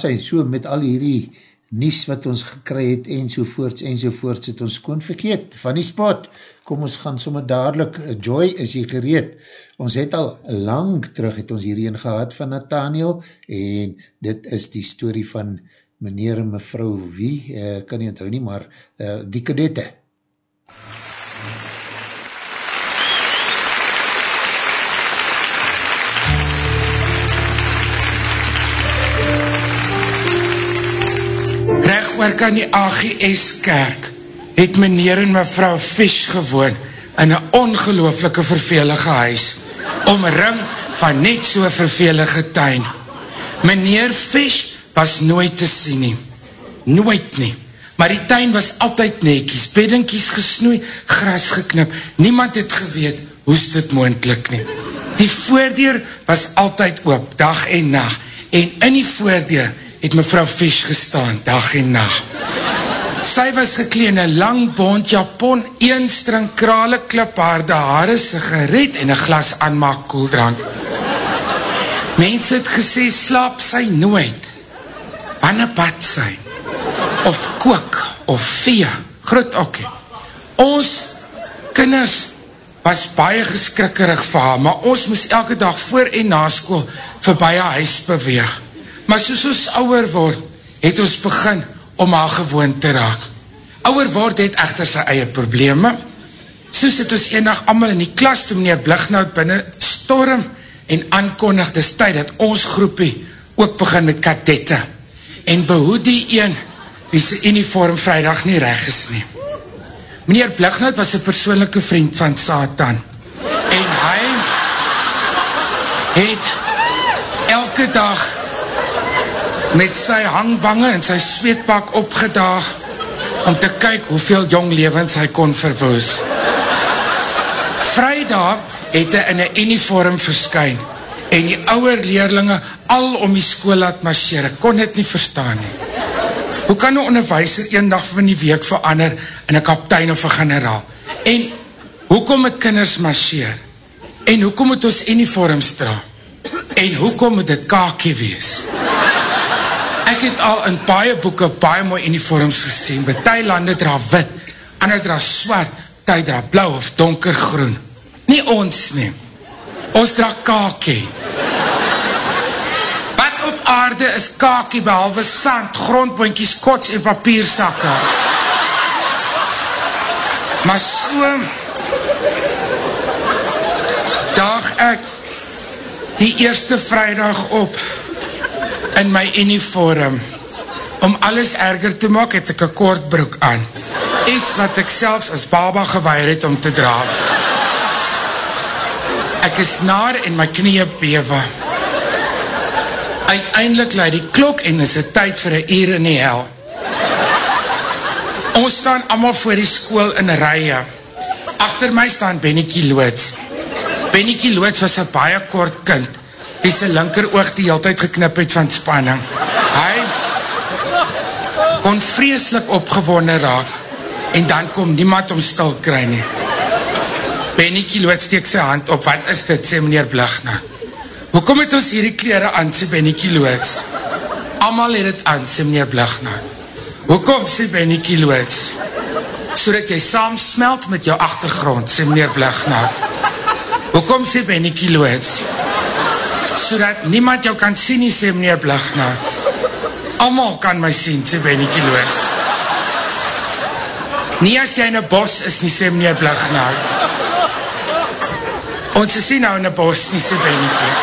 Daar sy so met al hierdie nies wat ons gekry het enzovoorts enzovoorts het ons kon vergeet van die spot. Kom ons gaan sommer dadelijk, Joy is hier gereed. Ons het al lang terug het ons hierheen gehad van Nathaniel en dit is die story van meneer en mevrou wie, uh, kan nie onthou nie, maar uh, die kadette. Reg oor kan die AGS kerk het meneer en mevrou Fish gewoon in een ongelooflike vervelige huis omring van net so vervelige tuin. Meneer Fish was nooit te sien nie. Nooit nie. Maar die tuin was altyd nekies, beddinkies gesnoei, gras geknip. Niemand het geweet hoes dit moendlik nie. Die voordeur was altyd oop, dag en nacht. En in die voordeur het mevrou Fish gestaan, dag en nacht. Sy was gekleen in lang bond japon, een string krale kliphaarde haare, sigaret en een glas aanmaak koeldrank. Mens het gesê, slaap sy nooit. Wanne bad sy? Of kook, of vee, groot okkie. Ons kinders was baie geskrikkerig vir haar, maar ons moes elke dag voor en na school vir baie huis beweeg. Maar soos ons ouwer word, het ons begin om haar gewoon te raak. Ouwer word het echter sy eie probleme. Soos het ons enig allemaal in die klas toe meneer Blignout binnen storm en aankondig dis tyd dat ons groepie ook begin met kadette en behoed die een wie sy uniform vrijdag nie reg is nie. Meneer Blignout was een persoonlijke vriend van Satan en hy het elke dag met sy hangwange en sy sweetpak opgedaag om te kyk hoeveel jong levens hy kon verwoes. Vrijdag het hy in een uniform verskyn en die ouwe leerlinge al om die school laat marcheer. Ek kon dit nie verstaan nie. Hoe kan een onderwijzer een dag van die week verander in een kaptein of een generaal? En hoekom het kinders marcheer? En hoekom het ons uniforms dra? En hoekom moet dit kakie wees? Ek het al in baie boeken baie mooi uniforms gesien. Betie lande dra wit, ander dra swart, ty dra blauw of donkergroen. Nie ons nie. Ons dra kakie. Wat op aarde is kakie behalwe sand, grondboinkies, kots en papiersakke? Maar so daag ek die eerste vrijdag op in my uniform. Om alles erger te maak, het ek een kort broek aan. Iets wat ek selfs as baba gewaar het om te dra. Ek is naar en my knie bewe. Uiteindelik laat die klok en is het tyd vir een uur in die hel. Ons staan allemaal voor die school in rye. Achter my staan Bennekie Loods. Bennekie Loods was een baie kort kind, die sy linker oog die hele tijd geknip het van spanning. Hy kon vreselik opgewonnen raak en dan kom niemand om stil kry nie. Bennekie Loods steek sy hand op, wat is dit, sê meneer Bligna. Hoekom het ons hierdie kleren aan, sê Bennekie Loods? Amal het het aan, sê meneer Bligna. Hoekom, sê Bennekie Loods? So dat jy saam smelt met jou achtergrond, sê meneer Bligna. Hoekom, sê Bennekie Loods? So dat niemand jou kan sien, nie, sê meneer Bligna. Amal kan my sien, sê Bennekie Loods. Nie as jy in een bos is, nie, sê meneer Bligna. Ons is nie nou in een bos nie, sê Bennekie.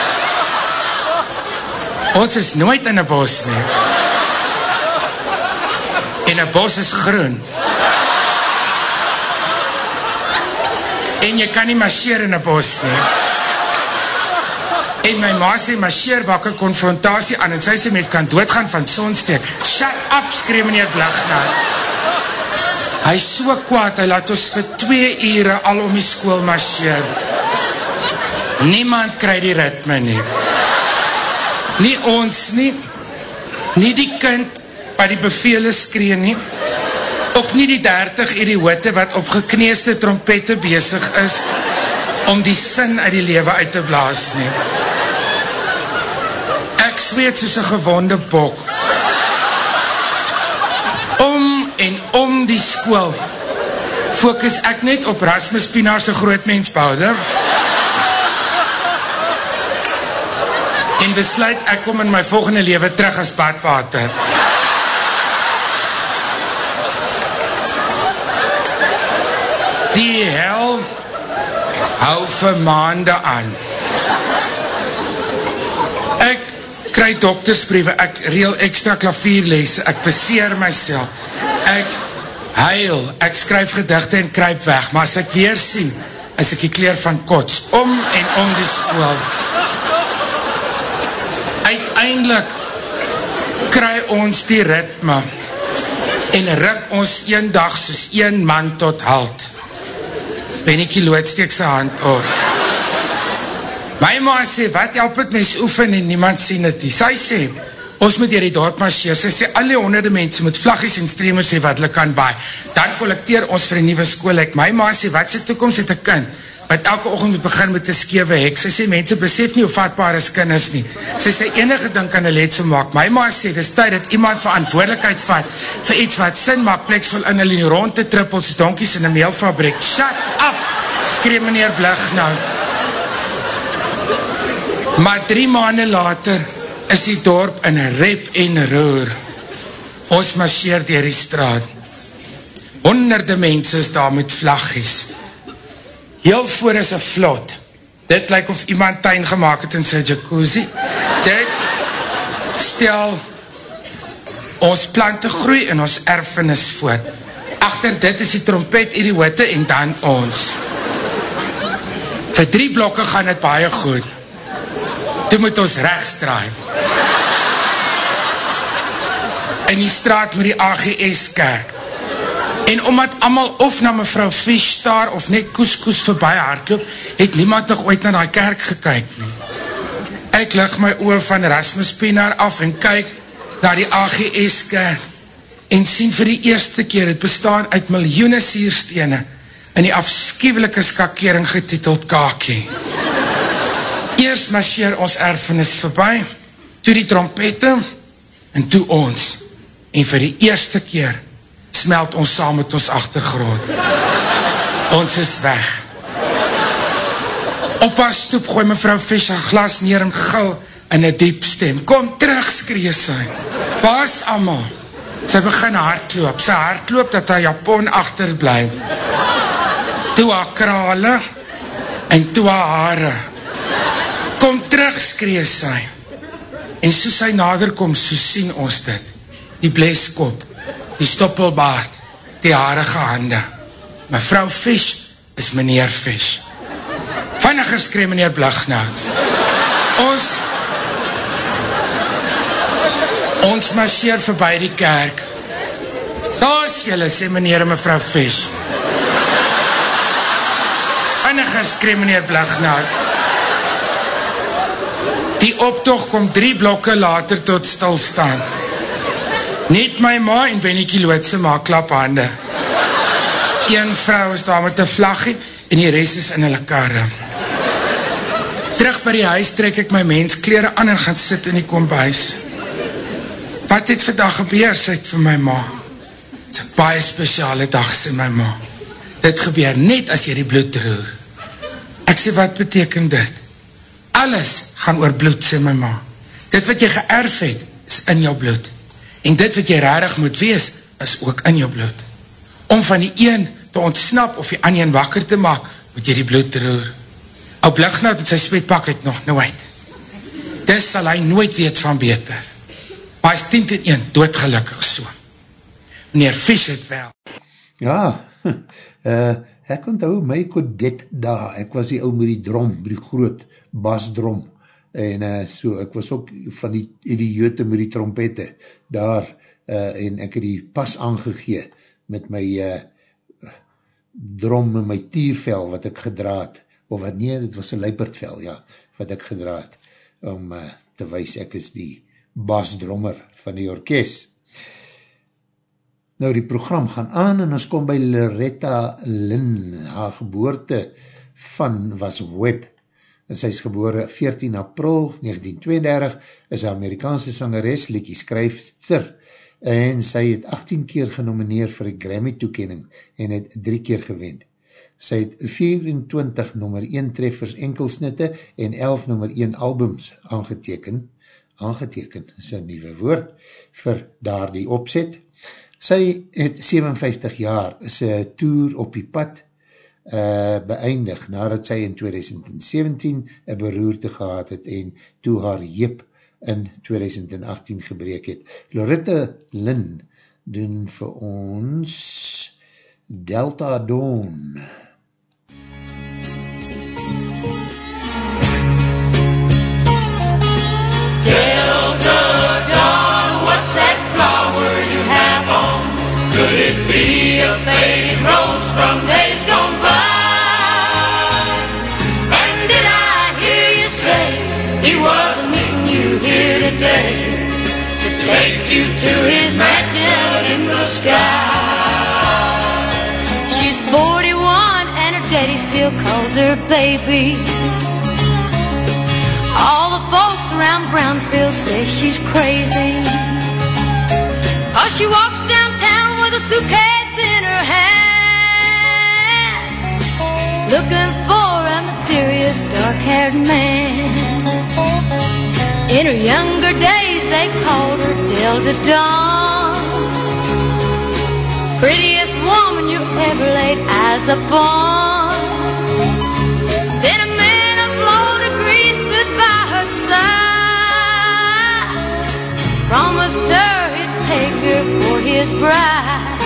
Ons is nooit in een bos nie. En een bos is groen. En jy kan nie marcheer in een bos nie. En my ma sê, marcheer wak een confrontatie aan en sy sê, mens kan doodgaan van sonsteek. Shut up, skree meneer Bligna. Hy is so kwaad, hy laat ons vir twee ure al om die school marcheer. Niemand kry die ritme nie. Nie ons nie, nie die kind wat die bevele skree nie, Ook nie die 30 idiote wat op gekneesde trompette bezig is om die sin uit die lewe uit te blaas nie. Ek zweet soos een gewonde bok. Om en om die skool focus ek net op Rasmus Pienaarse grootmensboude en besluit ek kom in my volgende lewe terug as badwater. Die hel hou vir maande aan. Ek kry doktersbriewe, ek reel extra klavierles, ek beseer myself, ek huil, ek skryf gedigte en kryp weg, maar as ek weer sien, is ek die kleer van kots, om en om die school. Uiteindelik kry ons die ritme en ruk ons een dag soos een man tot halt. Bennekie Lood steek sy hand op. My ma sê, wat help het mens oefen en niemand sien het nie. Sy sê, ons moet hier die dorp marcheer. Sy sê, al die honderde mense moet vlaggies en streamers sê wat hulle kan baie. Dan collecteer ons vir die nieuwe school. Like, my ma sê, wat sy toekomst het een kind? Wat elke ochtend moet begin met die skewe hek. Sy sê, mense besef nie hoe vatbaar is kinders nie. Sy sê, enige ding kan een letsel maak. My ma sê, dis tyd dat iemand verantwoordelikheid vat vir iets wat sin maak, pleks vol in hulle rond te trippel, soos donkies in een meelfabriek. Shut up! Skree meneer Blig nou. Maar drie maanden later is die dorp in een rep en roer. Ons marcheer dier die straat. Honderde mense is daar met vlaggies. Heel voor is een vlot. Dit lyk of iemand tuin gemaakt het in sy jacuzzi. Dit stel ons plante groei en ons erfenis voor. Achter dit is die trompet idiote en dan ons. Vir drie blokke gaan het baie goed. Toe moet ons rechts draai. In die straat met die AGS kerk. En omdat allemaal of na mevrou Fisch staar of net koes koes voorbij hardloop, het niemand nog ooit na die kerk gekyk nie. Ek lig my oor van Rasmus Pienaar af en kyk na die AGS kerk en sien vir die eerste keer het bestaan uit miljoene sierstene in die afskiewelike skakering getiteld kakie. Eers marcheer ons erfenis voorbij, toe die trompette en toe ons. En vir die eerste keer smelt ons saam met ons achtergrond. Ons is weg. Op haar stoep gooi mevrou Fisch haar glas neer en gil in een diep stem. Kom terug, skree sy. Waar is allemaal? Sy begin hardloop. Sy hardloop dat haar Japon achterblijf. Toe haar krale en toe haar haare. Kom terug, skree sy. En soos sy nader kom, so sien ons dit. Die bleskop, die stoppelbaard, die harige hande. Mevrou Fisch is meneer Fisch. Vinniger skree meneer Blig nou. Ons ons marcheer voorbij die kerk. Daar is jylle, sê meneer en mevrou Fisch. Vinniger skree meneer Blig nou. Die optocht kom drie blokke later tot stilstaan. Net my ma en Bennekie Lootse maak klaphande. Een vrou is daar met een vlaggie en die rest is in hulle karre. Terug by die huis trek ek my mens kleren aan en gaan sit in die kombuis. Wat het vandag gebeur, sê ek vir my ma. Het is een baie speciale dag, sê my ma. Dit gebeur net as jy die bloed roer. Ek sê, wat beteken dit? Alles gaan oor bloed, sê my ma. Dit wat jy geërf het, is in jou bloed. En dit wat jy rarig moet wees, is ook in jou bloed. Om van die een te ontsnap of die ander wakker te maak, moet jy die bloed roer. Ou Blignout met sy smetpak het nog nooit. Dis sal hy nooit weet van beter. Maar hy is 10 ten 1, doodgelukkig so. Meneer Fisch het wel. Ja, uh, *laughs* ek onthou my kodet daar, ek was die ou met die drom, met die groot basdrom, en uh, so, ek was ook van die idiote met die trompette daar, uh, en ek het die pas aangegee met my uh, drom en my tiervel wat ek gedraad, of wat nee, dit was een luipertvel, ja, wat ek gedraad, om uh, te wees ek is die basdrommer van die orkest. Nou die program gaan aan en ons kom by Loretta Lynn, haar geboorte van was Web. En sy is gebore 14 april 1932, is een Amerikaanse sangeres, liekie skryfster, en sy het 18 keer genomineer vir die Grammy toekening en het 3 keer gewen. Sy het 24 nummer 1 treffers enkelsnitte en 11 nummer 1 albums aangeteken, aangeteken is een nieuwe woord, vir daar die opzet, Sy het 57 jaar sy toer op die pad uh, beëindig nadat sy in 2017 een beroerte gehad het en toe haar jeep in 2018 gebreek het. Loretta Lynn doen vir ons Delta Dawn. Delta today to take you to his mansion in the sky? She's 41 and her daddy still calls her baby. All the folks around Brownsville say she's crazy. Cause she walks downtown with a suitcase in her hand. Looking for a mysterious dark-haired man. In her younger days they called her Delta Dawn. Prettiest woman you ever laid eyes upon. Then a man of low degree stood by her side. Promised her he'd take her for his bride.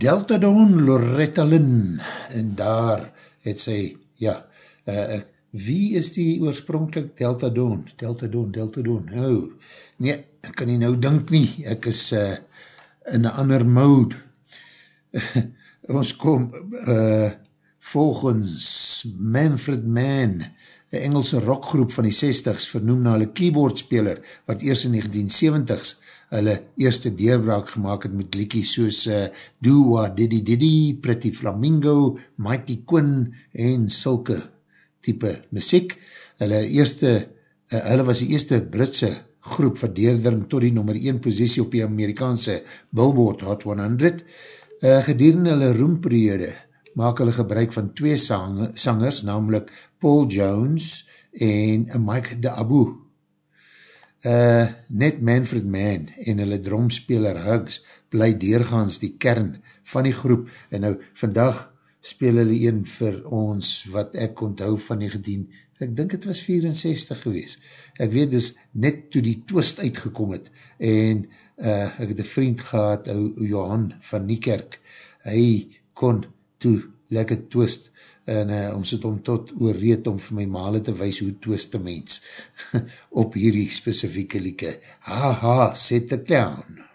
Delta Dawn, Loretta Lynn, en daar het sy, ja, uh, wie is die oorspronkelijk Delta Dawn? Delta Dawn, Delta Dawn, oh, nee, ek kan nie nou dink nie, ek is uh, in een ander mode. *laughs* Ons kom uh, volgens Manfred Mann, een Engelse rockgroep van die 60s, vernoem na hulle keyboardspeler, wat eers in 1970s hulle eerste deurbraak gemaakt het met liekies soos uh, Dua Diddy Diddy, Pretty Flamingo, Mighty Quinn en sulke type muziek. Hulle, eerste, uh, hulle was die eerste Britse groep wat deurdring tot die nummer 1 positie op die Amerikaanse Billboard Hot 100. Uh, gedurende hulle roemperiode maak hulle gebruik van twee sang sangers, namelijk Paul Jones en Mike de Abu. Uh, net Manfred Mann en hulle dromspeler Hugs bly deurgaans die kern van die groep en nou vandag speel hulle een vir ons wat ek onthou van 19, ek dink het was 64 gewees. Ek weet dus net toe die twist uitgekom het en uh, ek het een vriend gehad, ou Johan van Niekerk, hy kon toe lekker twist en uh, ons het om tot oorreed om vir my male te wees hoe twist een mens *laughs* op hierdie specifieke lieke. Ha ha, set the clown.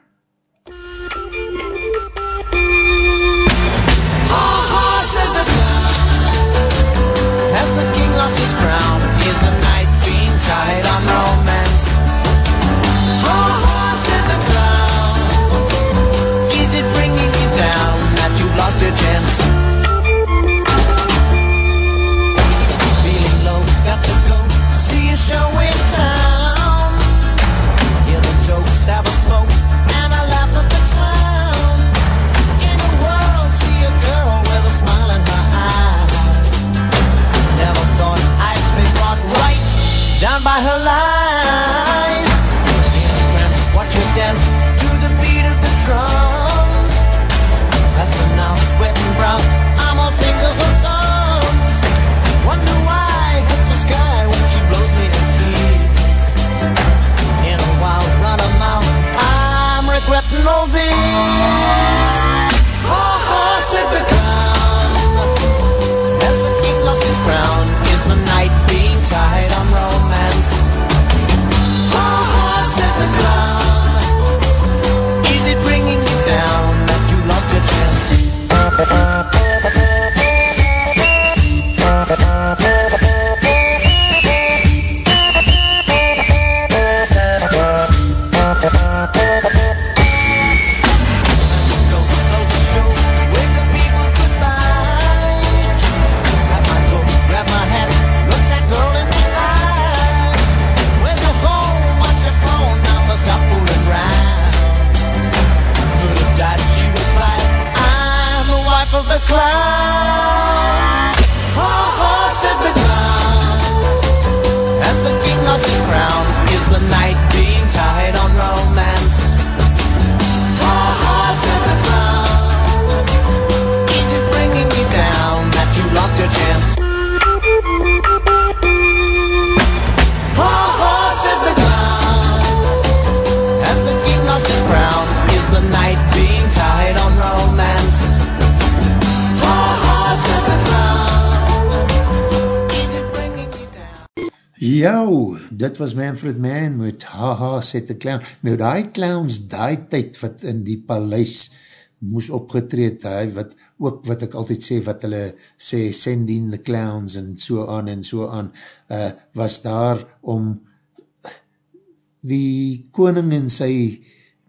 Dit was Manfred Mann met Haha Set the Clown. Nou die clowns, die tyd wat in die paleis moes opgetreed, die wat, ook wat ek altyd sê, wat hulle sê, send in the clowns en so aan en so aan, uh, was daar om die koning en sy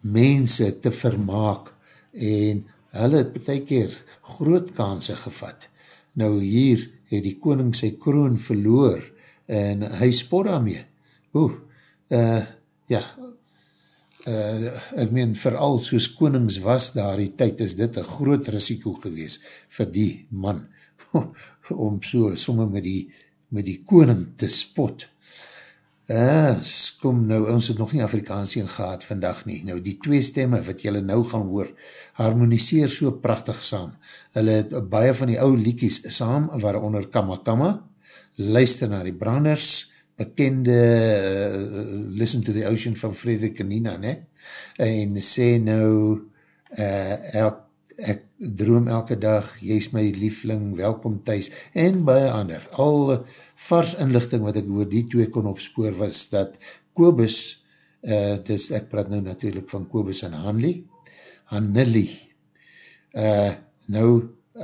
mense te vermaak en hulle het betek keer groot kansen gevat. Nou hier het die koning sy kroon verloor en hy spot daarmee. Oeh, uh, ja, uh, ek meen, vooral soos konings was daar die tyd, is dit een groot risiko gewees vir die man, *laughs* om so somme met die, met die koning te spot. Uh, kom nou, ons het nog nie Afrikaansie gehad vandag nie. Nou, die twee stemme wat jylle nou gaan hoor, harmoniseer so prachtig saam. Hulle het baie van die ou liekies saam, waaronder Kama Kama, luister na die branders, bekende uh, Listen to the Ocean van Frederik en Nina, ne? en sê nou, uh, elk, ek droom elke dag, jy is my liefling, welkom thuis, en baie ander. Al vars inlichting wat ek oor die twee kon opspoor was, dat Kobus, uh, dus ek praat nou natuurlijk van Kobus en Hanley, Hanley, uh, nou,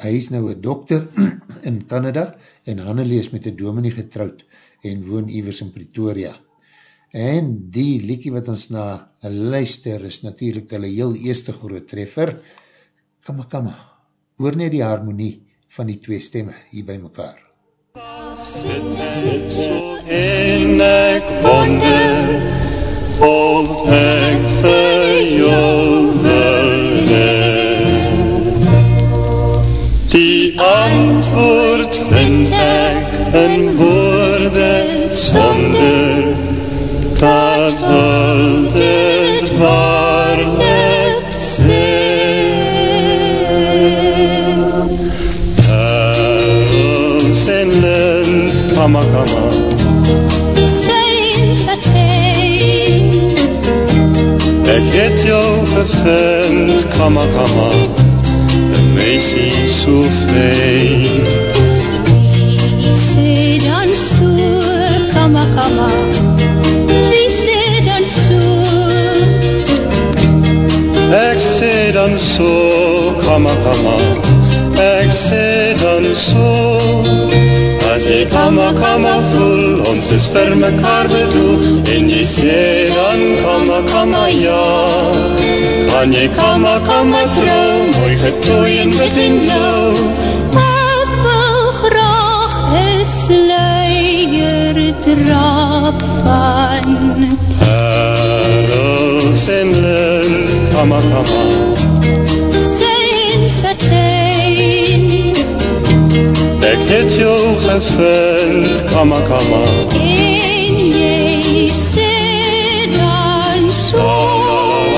hy is nou een dokter *clears throat* in Canada en Hannelie is met een dominee getrouwd en woon Ivers in Pretoria. En die liekie wat ons na luister is natuurlijk hulle heel eerste groot treffer. Kama, kama, hoor nie die harmonie van die twee stemme hier by mekaar. Sit ek so en ek wonder of ek vir jou Die antwoord vind ek in woorde Wonder dat houdt het waarlijk zin. Daarom zijn lent kama kama. Ik het jou gevind, kama kama, een meisje zo fijn. Dan so, kama kama, ek sê dan so. As jy kama kama voel, ons is vir mekaar bedoel, en jy sê dan kama kama ja. Kan jy kama kama trou, mooi getooi en wit en blauw. ek wil graag een sluier dra van Perls en lint, kama kama, Beklet yol gefend kama kama En yeseran sol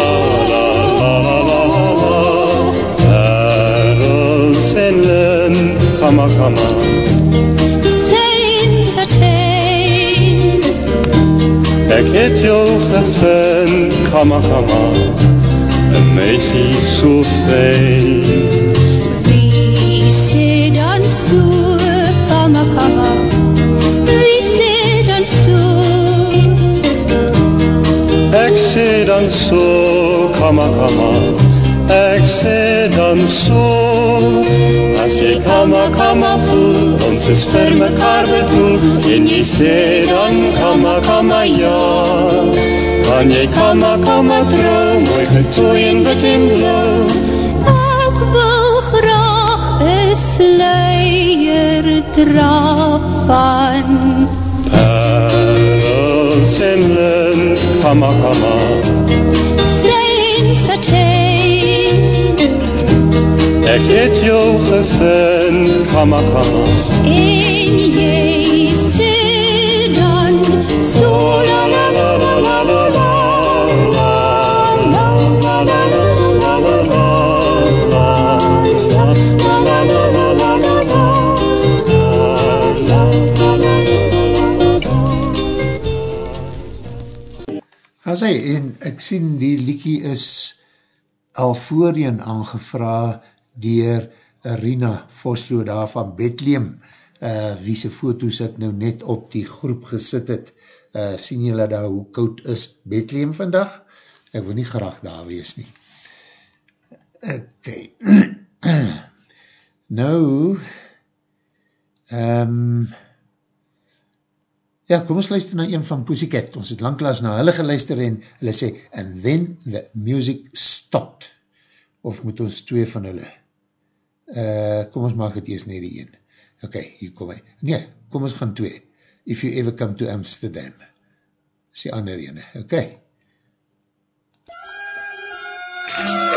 Erol selen kama kama Sein zaten Beklet yol gefend kama kama Een meisje zo fijn. Dan so, kama kama, ek sê dan so. As jy kama kama voel, ons is vir mekaar bedoel, en jy sê dan kama kama ja. Kan jy kama kama trou, mooi getooi en wit en blauw. ek wil graag een sluier dra van fiata ma senza te ek het jou gevind kama kama in jou As hy, en ek sien die liekie is al voorheen aangevra dier Rina Voslo daar van Bethlehem uh, wie se foto's ek nou net op die groep gesit het, uh, sien julle daar hoe koud is Bethlehem vandag? Ek wil nie graag daar wees nie. Ok. *clears throat* nou, um, ja, kom ons luister na een van Pussycat. Ons het langklaas na hulle geluister en hulle sê, and then the music stopped. Of moet ons twee van hulle? Uh, kom ons maak het eers net die een. Ok, hier kom hy. Nee, kom ons gaan twee. If you ever come to Amsterdam. Dis die ander ene. Ok. Then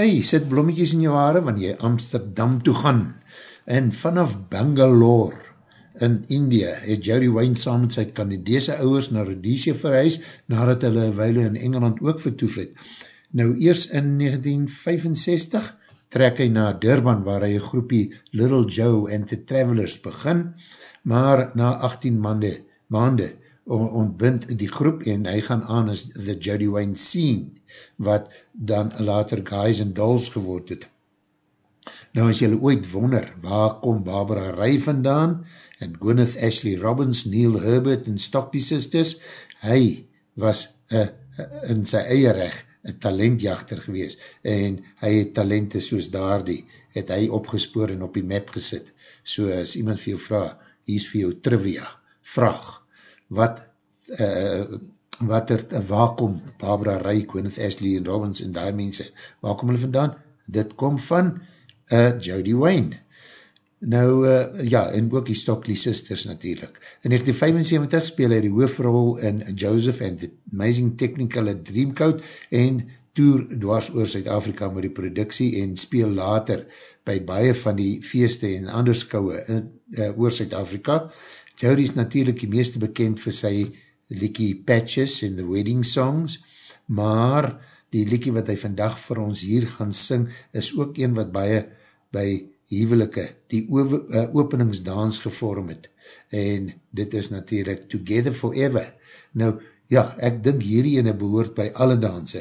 hy sit blommetjies in jou haare, wanneer jy Amsterdam toe gaan, en vanaf Bangalore, in India, het Jody Wayne saam met sy Canadese ouwers na Rhodesia verhuis, nadat hulle weile in Engeland ook vertoef het. Nou, eers in 1965 trek hy na Durban, waar hy een groepie Little Joe and the Travelers begin, maar na 18 maande, maande ontbind die groep en hy gaan aan as The Jody Wayne Scene, wat dan later Guys and Dolls geword het. Nou as jylle ooit wonder, waar kom Barbara Rai vandaan, en Gwyneth Ashley Robbins, Neil Herbert en Stockley Sisters, hy was uh, in sy eie recht een talentjachter gewees, en hy het talente soos daardie, het hy opgespoor en op die map gesit, so as iemand vir jou vraag, hier is vir jou trivia, vraag, wat, uh, wat er, waar kom Barbara Rai, Gwyneth Ashley en Robbins en die mense, waar kom hulle vandaan? Dit kom van uh, Jodie Wayne. Nou, uh, ja, en ook die Stockley Sisters natuurlijk. In 1975 speel hy die hoofrol in Joseph and the Amazing Technicolor Dreamcoat en toer dwars oor Zuid-Afrika met die productie en speel later by baie van die feeste en anderskouwe in, uh, oor Zuid-Afrika. Jodie is natuurlijk die meeste bekend vir sy liekie Patches in the Wedding Songs, maar die liekie wat hy vandag vir ons hier gaan sing, is ook een wat baie by hevelike, die uh, openingsdans gevorm het, en dit is natuurlijk Together Forever. Nou, ja, ek dink hierdie ene behoort by alle danse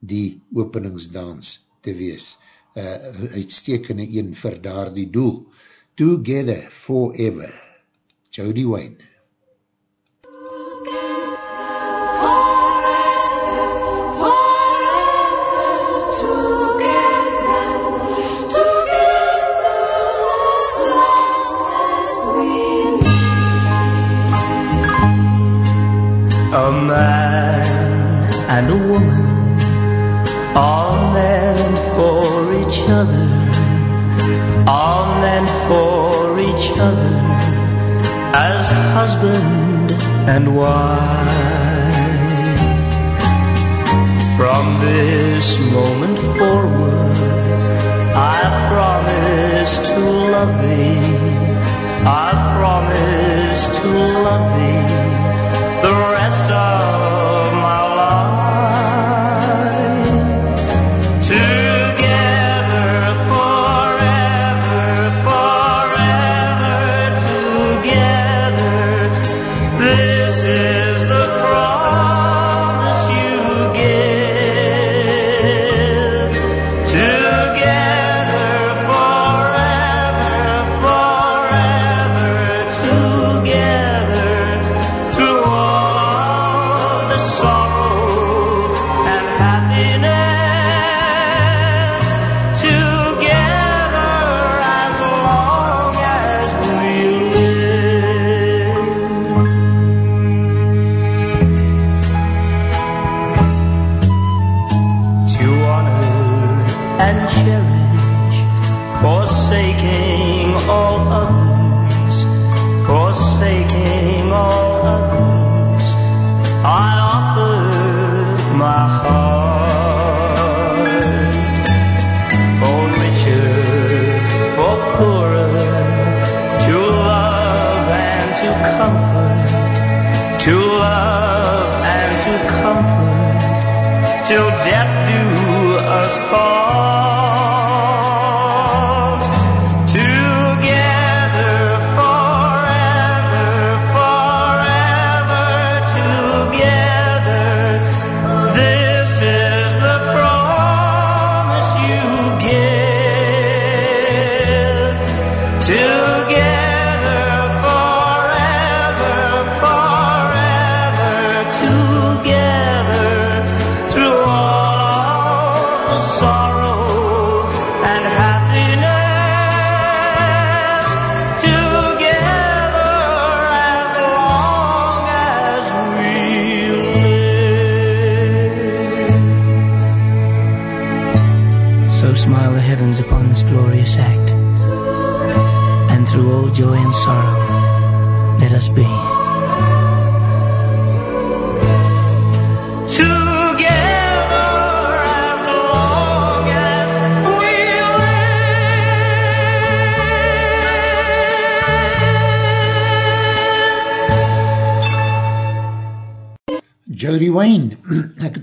die openingsdans te wees. Uh, uitstekende een vir daar die doel. Together Forever. Jodie Wayne. Together a man and a woman are meant for each other, are meant for each other as husband and wife. From this moment forward, I promise to love thee. I promise to love thee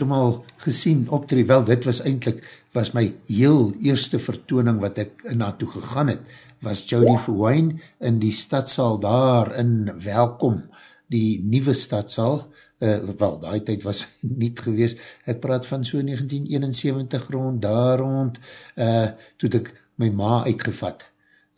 het hom al gesien optree, wel dit was eindelijk, was my heel eerste vertooning wat ek naartoe gegaan het, was Jody Wayne in die stadsaal daar in Welkom, die nieuwe stadsaal, uh, wel, die tyd was *laughs* niet gewees, ek praat van so 1971 rond, daar rond, uh, toe ek my ma uitgevat,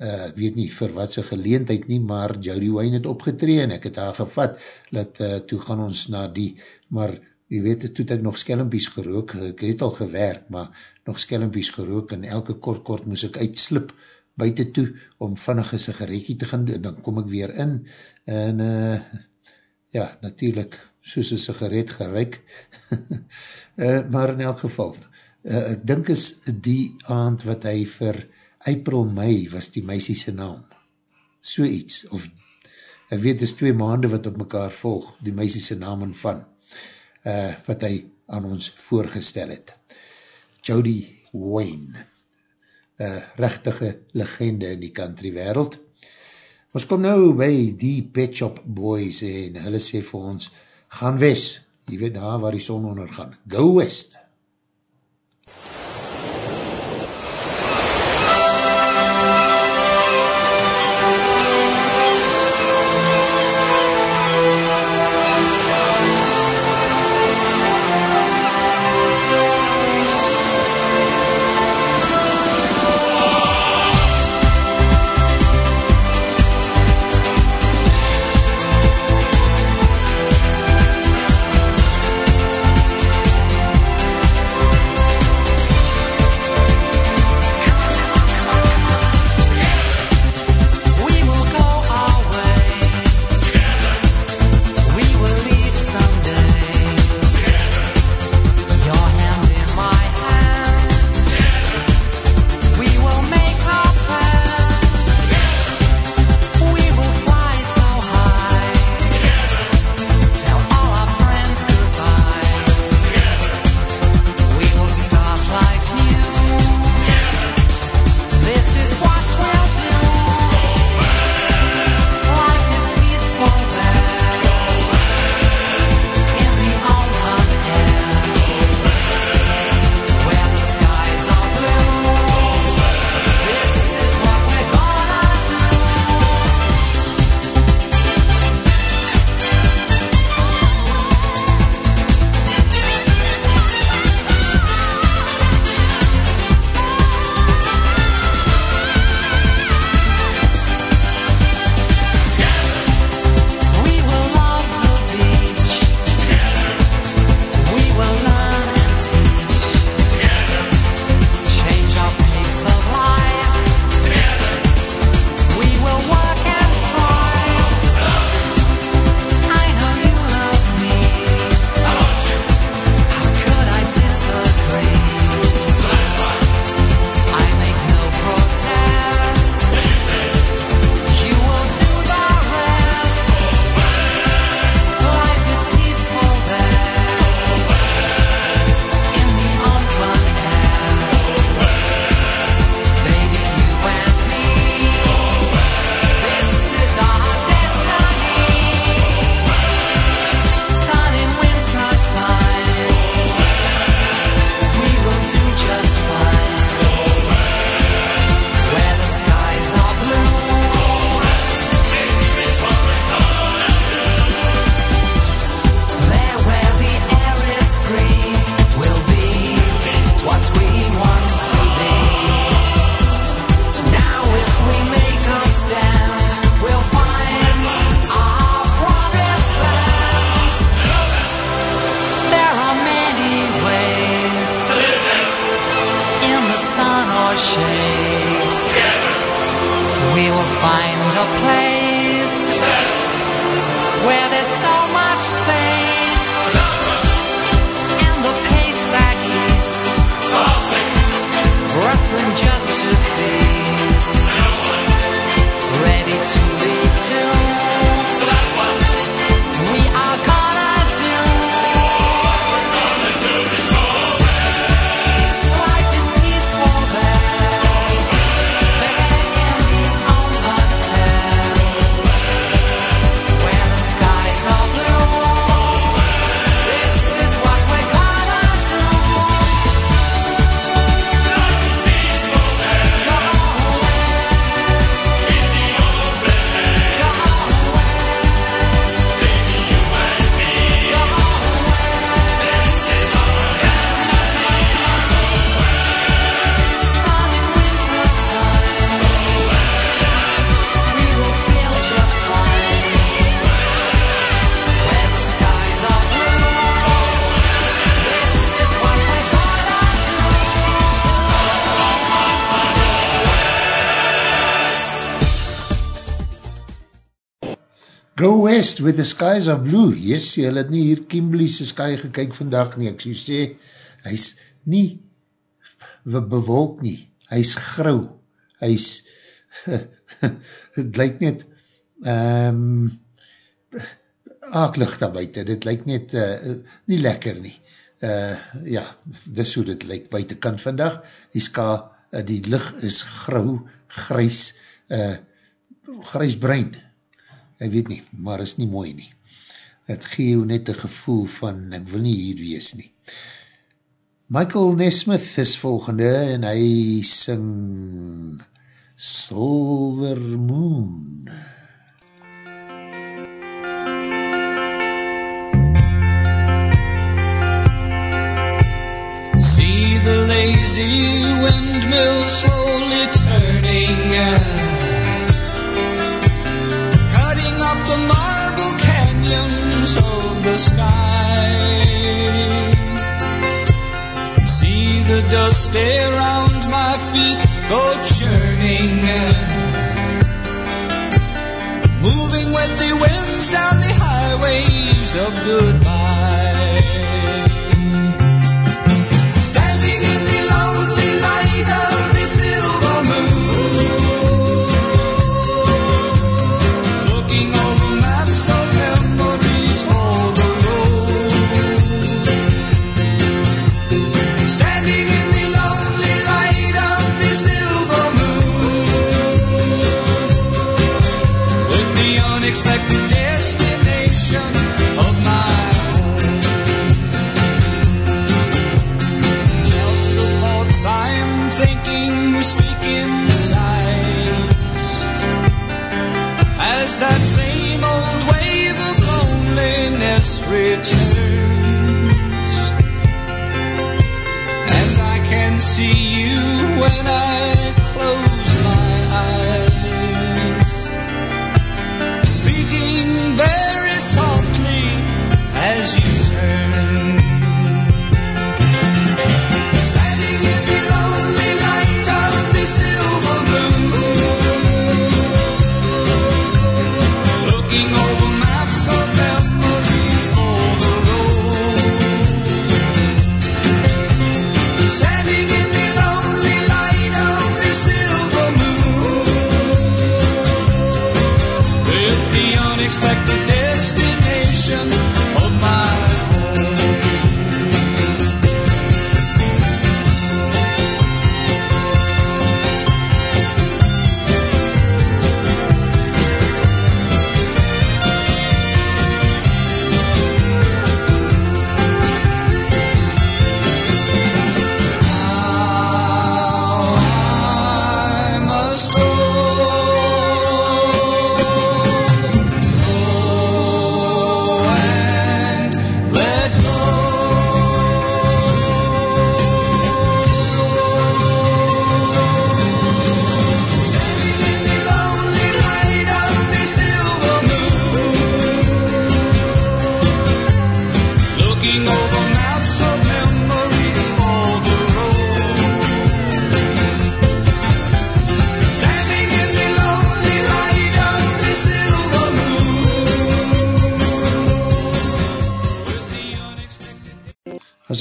uh, ek weet nie vir wat sy geleentheid nie, maar Jody Wayne het opgetree en ek het haar gevat, dat uh, toe gaan ons na die, maar jy weet, toe het ek nog skelmpies gerook, ek het al gewerk, maar nog skelmpies gerook en elke kort kort moes ek uitslip buiten toe om vannig een sigaretjie te gaan doen, dan kom ek weer in en uh, ja, natuurlijk soos een sigaret gereik, uh, *laughs* maar in elk geval, uh, ek dink is die aand wat hy vir April Mei was die meisiese naam. So iets, of ek weet, is twee maande wat op mekaar volg, die meisiese naam en van, uh, wat hy aan ons voorgestel het. Jody Wayne, uh, rechtige legende in die country wereld. Ons kom nou by die Pet Shop Boys en hulle sê vir ons, gaan wes, jy weet daar waar die son ondergaan, go west. With the skies are blue. Yes, jy het nie hier Kimberley's sky gekyk vandag nie. Ek so sê, hy is nie bewolk nie. Hy is grauw. Hy is, het *laughs* lyk net, um, aaklig daar buiten. Dit lyk net, uh, nie lekker nie. Uh, ja, dis hoe dit lyk buitenkant vandag. Die ska, uh, die licht is grauw, grys, uh, grysbrein ek weet nie, maar is nie mooi nie. Het gee jou net een gevoel van, ek wil nie hier wees nie. Michael Nesmith is volgende en hy sing Silver Moon. See the lazy windmill slowly turning Cutting the marble canyons of the sky. See the dust around my feet go churning Moving with the winds down the highways of goodbye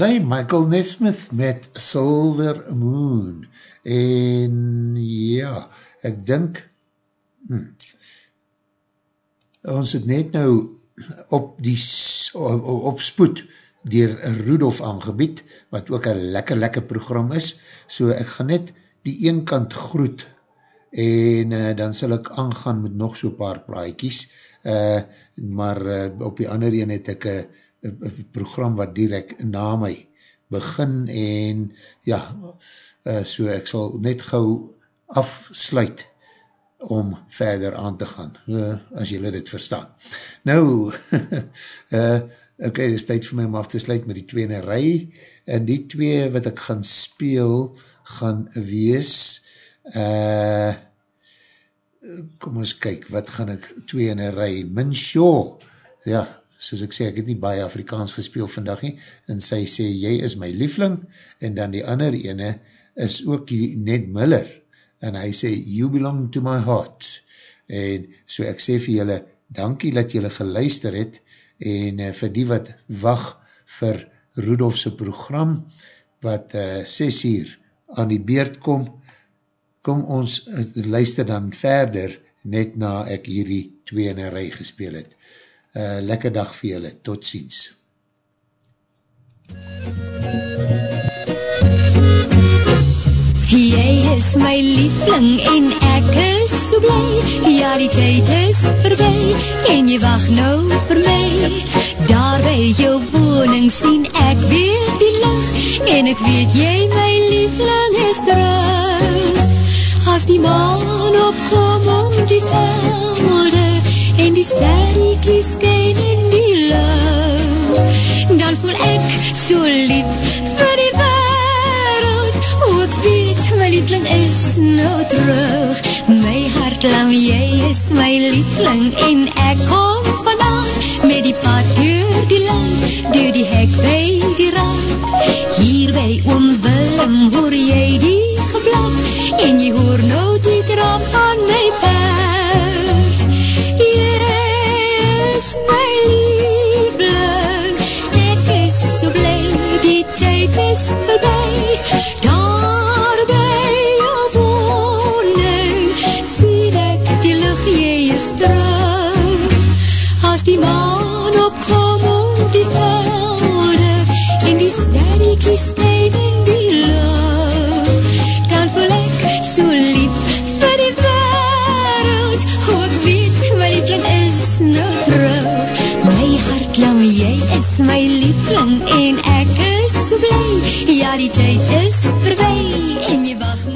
hy Michael Nesmith met Silver Moon. En ja, ek dink hm, ons het net nou op die op, op spoed dier Rudolf aangebied, wat ook een lekker lekker program is, so ek gaan net die een kant groet en uh, dan sal ek aangaan met nog so paar plaatjies, uh, maar uh, op die ander een het ek een uh, program wat direct na my begin en ja, uh, so ek sal net gauw afsluit om verder aan te gaan, uh, as julle dit verstaan. Nou, uh, *laughs* ok, het is tyd vir my om af te sluit met die twee in een rij, en die twee wat ek gaan speel, gaan wees, uh, kom ons kyk, wat gaan ek, twee in een rij, Min Shaw, ja, soos ek sê, ek het nie baie Afrikaans gespeel vandag nie, en sy sê, jy is my liefling, en dan die ander ene, is ook die Ned Miller, en hy sê, you belong to my heart, en so ek sê vir julle, dankie dat jylle geluister het, en uh, vir die wat wacht vir Rudolfse program, wat uh, 6 uur aan die beurt kom, kom ons uh, luister dan verder, net na ek hierdie twee in een rij gespeel het. Uh, lekker dag vir julle, tot ziens. Jy is my liefling en ek is so blij Ja die tyd is voorbij en jy wacht nou vir my. Daar by jou woning sien ek weer die licht En ek weet jy my liefling is terug. As die maan opkom om die velde En die sterriekies skyn in die lucht Dan voel ek so lief vir die wereld O ek weet my liefling is nou terug My hart lam jy is my liefling En ek kom vandaag met die pad door Ja die tyd is voorbij En jy wacht